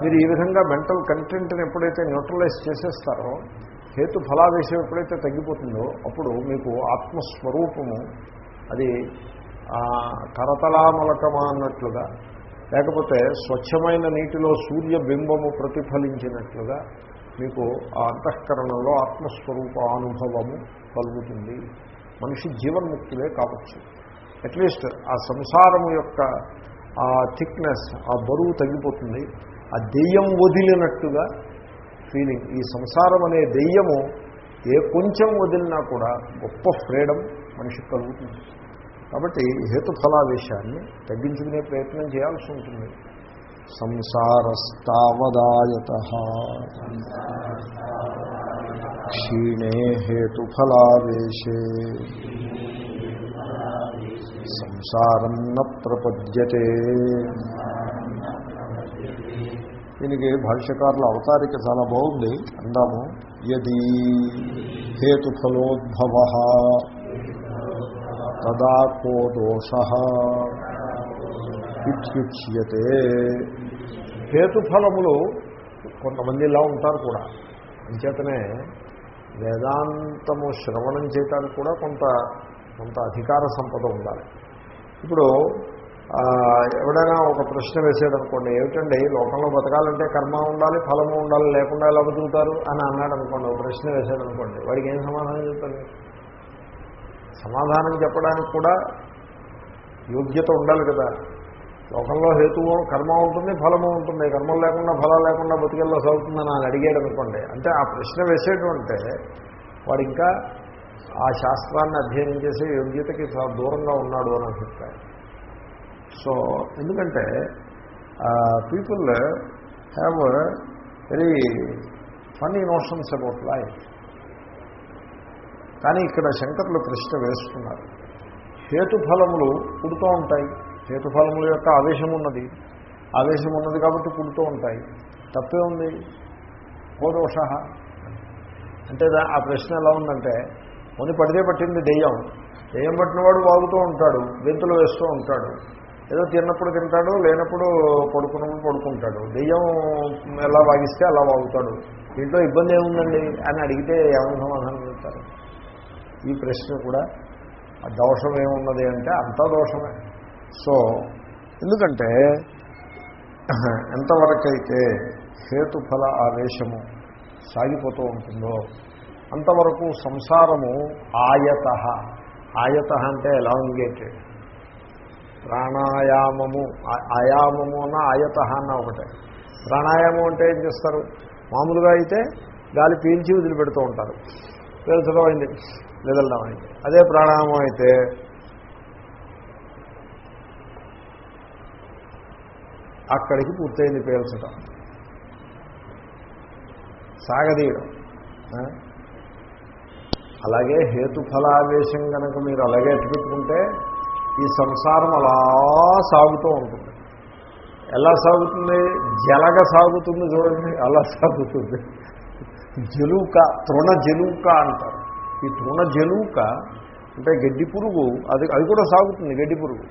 మీరు ఈ విధంగా మెంటల్ కంటెంట్ని ఎప్పుడైతే న్యూట్రలైజ్ చేసేస్తారో హేతు ఫలావేశం ఎప్పుడైతే తగ్గిపోతుందో అప్పుడు మీకు ఆత్మస్వరూపము అది కరతలామలకమా అన్నట్లుగా లేకపోతే స్వచ్ఛమైన నీటిలో సూర్యబింబము ప్రతిఫలించినట్లుగా మీకు ఆ అంతఃకరణలో ఆత్మస్వరూప అనుభవము కలుగుతుంది. మనిషి జీవన్ముక్తులే కావచ్చు. అట్లీస్ట్ ఆ సంసారము యొక్క ఆ థిక్నెస్ ఆ బరువు తగ్గిపోతుంది. ఆ దెయ్యం వదిలినట్టుగా ఫీలింగ్ ఈ సంసారం అనే దెయ్యము ఏ కొంచెం వదిలినా కూడా గొప్ప ఫ్రీడమ్ మనిషికి కలుగుతుంది. కాబట్టి హేతుఫలావేశాన్ని తగ్గించుకునే ప్రయత్నం చేయాల్సి ఉంటుంది. సంసారస్తావదాయత క్షీణే హేతుఫలావేశే సంసారం న ప్రపద్యతే. దీనికి భాష్యకారుల అవతారిక చాలా బాగుంది. అందాము యది హేతుఫలోద్భవ తదా కో దోష ఇత్యుచ్యతే. హేతుఫలములు కొంతమంది ఇలా ఉంటారు కూడా. అంచేతనే వేదాంతము శ్రవణం చేయటానికి కూడా కొంత కొంత అధికార సంపద ఉండాలి. ఇప్పుడు ఎవడైనా ఒక ప్రశ్న వేసేదనుకోండి ఏమిటండి లోకంలో బతకాలంటే కర్మ ఉండాలి ఫలము ఉండాలి లేకుండా ఎలా బతుకుతారు అని అన్నాడు అనుకోండి ఒక ప్రశ్న వేసేదనుకోండి వాడికి ఏం సమాధానం చెప్తాను సమాధానం చెప్పడానికి కూడా యోగ్యత ఉండాలి కదా. లోకంలో హేతువు కర్మ ఉంటుంది ఫలము ఉంటుంది. కర్మం లేకుండా ఫలం లేకుండా బతికెల్లో సాగుతుందని ఆయన అడిగాడు అనుకోండి. అంటే ఆ ప్రశ్న వేసేటంటే వాడు ఇంకా ఆ శాస్త్రాన్ని అధ్యయనం చేసే యోగ్యతకి చాలా దూరంగా ఉన్నాడు అని అభిప్రాయం. సో ఎందుకంటే people have very funny notions about life కానీ ఇక్కడ శంకర్లు ప్రశ్న వేస్తున్నారు. హేతుఫలములు పుడుతూ ఉంటాయి. హేతుఫలముల యొక్క ఆవేశం ఉన్నది. ఆవేశం ఉన్నది కాబట్టి పుడుతూ ఉంటాయి. తప్పే ఉంది. కోదోష. అంటే ఆ ప్రశ్న ఎలా ఉందంటే కొన్ని పడితే పట్టింది దెయ్యం. దెయ్యం పట్టినవాడు వాగుతూ ఉంటాడు. గెంతులు వేస్తూ ఉంటాడు. ఏదో తిన్నప్పుడు తింటాడు లేనప్పుడు పడుకున్నప్పుడు పడుకుంటాడు. దెయ్యం ఎలా వాగిస్తే అలా వాగుతాడు. దీంట్లో ఇబ్బంది ఏముందండి? అని అడిగితే ఏమైనా సమాధానం చెప్తారు. ఈ ప్రశ్న కూడా ఆ దోషం ఏమున్నది అంటే అంతా దోషమే. సో ఎందుకంటే ఎంతవరకైతే హేతుఫల ఆవేశము సాగిపోతూ ఉంటుందో అంతవరకు సంసారము ఆయత. ఆయత అంటే ఎలాంగేటెడ్ ప్రాణాయామము. ఆయామము అన్న ఆయత అన్న ఒకటే. ప్రాణాయామం అంటే ఏం చేస్తారు? మామూలుగా అయితే గాలి పీల్చి వదిలిపెడుతూ ఉంటారు. పీల్చడం అయింది వదలడం అదే ప్రాణాయామం అయితే అక్కడికి పూర్తయింది పేల్చడం సాగదీయడం. అలాగే హేతుఫలావేశం కనుక మీరు అలాగే పెట్టుకుంటే ఈ సంసారం అలా సాగుతూ ఉంటుంది. ఎలా సాగుతుంది? జలగ సాగుతుంది చూడండి. అలా సాగుతుంది. జలుక తృణ జలుక అంటారు. ఈ తృణ జలుక అంటే గడ్డి పురుగు అది అది కూడా సాగుతుంది గడ్డి పురుగు.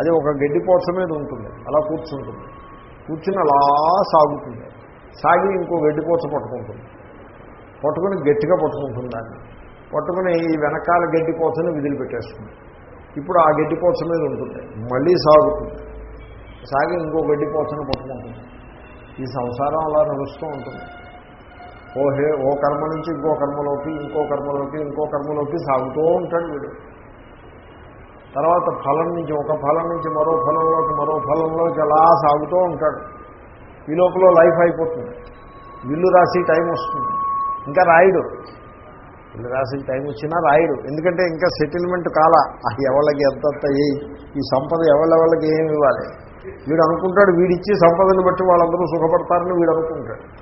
అది ఒక గడ్డి పోచ మీద ఉంటుంది అలా కూర్చుంటుంది. కూర్చుని అలా సాగుతుంది. సాగి ఇంకో గడ్డి పోచ పట్టుకుంటుంది. పట్టుకుని గట్టిగా పట్టుకుంటుంది దాన్ని. పట్టుకుని ఈ వెనకాల గడ్డి పోచని విధులు పెట్టేస్తుంది ఇప్పుడు ఆ గడ్డి పోచ మీద ఉంటుంది. మళ్ళీ సాగుతుంది. సాగి ఇంకో గడ్డి పోచను పట్టుకుంటుంది. ఈ సంసారం అలా నడుస్తూ ఉంటుంది. ఓ హే ఓ కర్మ నుంచి ఇంకో కర్మలోకి ఇంకో కర్మలోకి ఇంకో కర్మలోకి సాగుతూ ఉంటాడు వీడు. తర్వాత ఫలం నుంచి ఒక ఫలం నుంచి మరో ఫలంలోకి మరో ఫలంలోకి అలా సాగుతూ ఉంటాడు. ఈ లోపల లైఫ్ అయిపోతుంది. విల్లు రాసి టైం వస్తుంది. ఇంకా రాయుడు. విల్లు రాసి టైం వచ్చినా రాయుడు. ఎందుకంటే ఇంకా సెటిల్మెంట్ కాల. ఎవరికి ఎంతంత ఏ ఈ సంపద ఎవరెవరికి ఏమి ఇవ్వాలి? వీడు అనుకుంటాడు వీడిచ్చి సంపదను బట్టి వాళ్ళందరూ సుఖపడతారని వీడు అనుకుంటాడు.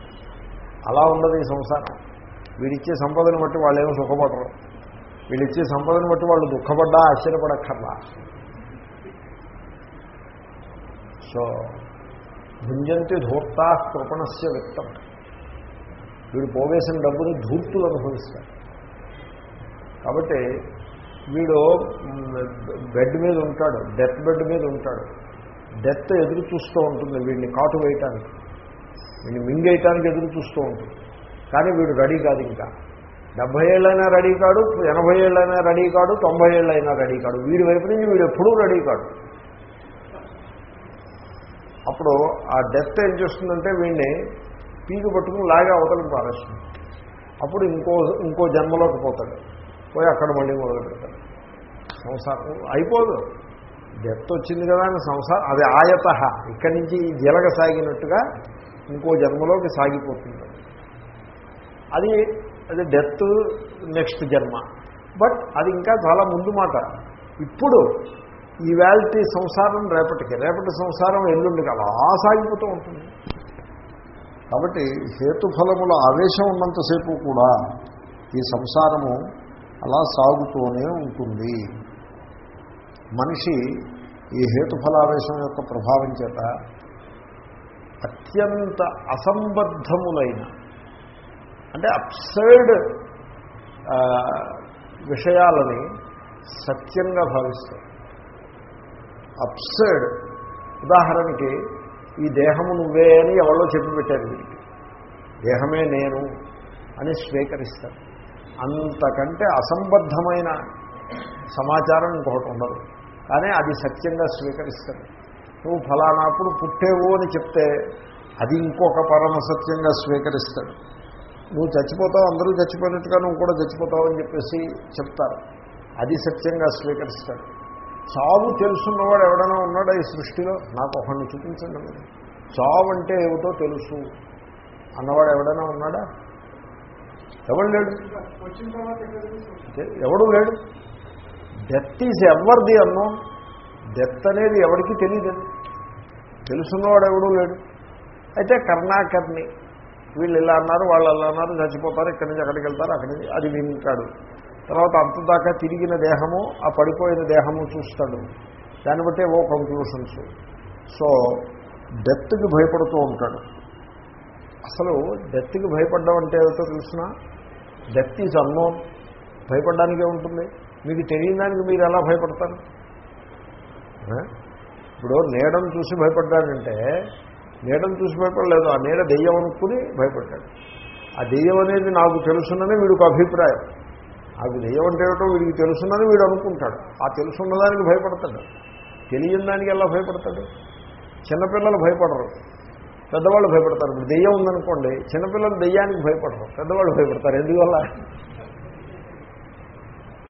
అలా ఉండదు ఈ సంసారం. వీడిచ్చే సంపదను బట్టి వాళ్ళేమో సుఖపడరు. వీళ్ళిచ్చే సంపదను బట్టి వాళ్ళు దుఃఖపడ్డా ఆశ్చర్యపడక్కర్లా. సో భుంజంతి ధూర్తా కృపణస్య వ్యక్తం. వీడు పోవేసిన డబ్బుని ధూర్తులు అనుభవిస్తాడు. కాబట్టి వీడు బెడ్ మీద ఉంటాడు డెత్ బెడ్ మీద ఉంటాడు. డెత్ ఎదురు చూస్తూ ఉంటుంది వీడిని కాటు వేయటానికి. వీడిని మింగేయటానికి ఎదురు చూస్తూ ఉంటుంది కానీ వీడు రెడీ కాదు ఇంకా. డెబ్భై ఏళ్ళైనా రెడీ కాడు ఎనభై ఏళ్ళైనా రెడీ కాడు తొంభై ఏళ్ళైనా రెడీ కాడు. వీడి వైపు నుంచి వీడు ఎప్పుడూ రెడీ కాడు. అప్పుడు ఆ డెత్ ఏం చేస్తుందంటే వీడిని పీకి పట్టుకుని లాగే అవతలకు పారేస్తుంది. అప్పుడు ఇంకో ఇంకో జన్మలోకి పోతాడు. పోయి అక్కడ మళ్ళీ మొదలు పెడతాడు సంసారం అయిపోదు. డెత్ వచ్చింది కదా అని సంసారం అది ఆయత. ఇక్కడి నుంచి జలగ జీలగ సాగినట్టుగా ఇంకో జన్మలోకి సాగిపోతుంది. అది అది డెత్ నెక్స్ట్ జన్మ. బట్ అది ఇంకా చాలా ముందు మాట. ఇప్పుడు ఈవేళటి సంసారం రేపటికి రేపటి సంసారం ఎల్లుండికి అలా సాగిపోతూ ఉంటుంది. కాబట్టి హేతుఫలముల ఆవేశం ఉన్నంతసేపు కూడా ఈ సంసారము అలా సాగుతూనే ఉంటుంది. మనిషి ఈ హేతుఫలావేశం యొక్క ప్రభావం చేత అత్యంత అసంబద్ధములైన అంటే అప్సర్డ్ విషయాలని సత్యంగా భావిస్తారు అప్సర్డ్ ఉదాహరణకి ఈ దేహము నువ్వే అని ఎవరో చెప్పి పెట్టారు వీడికి దేహమే నేను అని స్వీకరిస్తారు. అంతకంటే అసంబద్ధమైన సమాచారం ఇంకొకటి ఉండదు. కానీ అది సత్యంగా స్వీకరిస్తారు. నువ్వు ఫలానాప్పుడు పుట్టేవు అని చెప్తే అది ఇంకొక పరమ సత్యంగా స్వీకరిస్తాడు. నువ్వు చచ్చిపోతావు అందరూ చచ్చిపోయినట్టుగా నువ్వు కూడా చచ్చిపోతావు అని చెప్పేసి చెప్తారు. అది సత్యంగా స్వీకరిస్తాడు. చావు తెలుసున్నవాడు ఎవడైనా ఉన్నాడా ఈ సృష్టిలో? నాకు ఒకరిని చూపించండి. మీరు చావు అంటే ఏమిటో తెలుసు. అన్నవాడు ఎవడైనా ఉన్నాడా? ఎవడు లేడు? ఎవడు లేడు? Death is ever the unknown? Death అనేది ఎవరికి తెలియదు తెలుసున్నవాడు ఎవడూ లేడు. అయితే కర్ణాకర్ణి వీళ్ళు ఇలా అన్నారు వాళ్ళు ఇలా అన్నారు చచ్చిపోతారు ఇక్కడి నుంచి అక్కడికి వెళ్తారు అక్కడి నుంచి అది వింటాడు. తర్వాత అంతదాకా తిరిగిన దేహము ఆ పడిపోయిన దేహము చూస్తాడు. దాన్ని బట్టే ఓ కంక్లూషన్స్ సో డెత్కి భయపడుతూ ఉంటాడు. అసలు డెత్కి భయపడడం అంటే ఏదో తెలిసిన? Death is unknown. భయపడడానికే ఉంటుంది. మీకు తెలియని దానికి మీరు ఎలా భయపడతారు? ఇప్పుడు నీడను చూసి భయపడ్డాడంటే నీడను చూసి భయపడలేదు ఆ నీడ దెయ్యం అనుకుని భయపడ్డాడు. ఆ దెయ్యం అనేది నాకు తెలుసున్నది వీడికి అభిప్రాయం. అది దెయ్యం అంటే ఏమిటో వీడికి తెలుసున్నది వీడు అనుకుంటాడు. ఆ తెలుసున్నదానికి భయపడతాడు. తెలియని దానికి ఎలా భయపడతాడు? చిన్నపిల్లలు భయపడరు. పెద్దవాళ్ళు భయపడతారు. ఇప్పుడు దెయ్యం ఉందనుకోండి చిన్నపిల్లలు దెయ్యానికి భయపడరు. పెద్దవాళ్ళు భయపడతారు. ఎందువల్ల?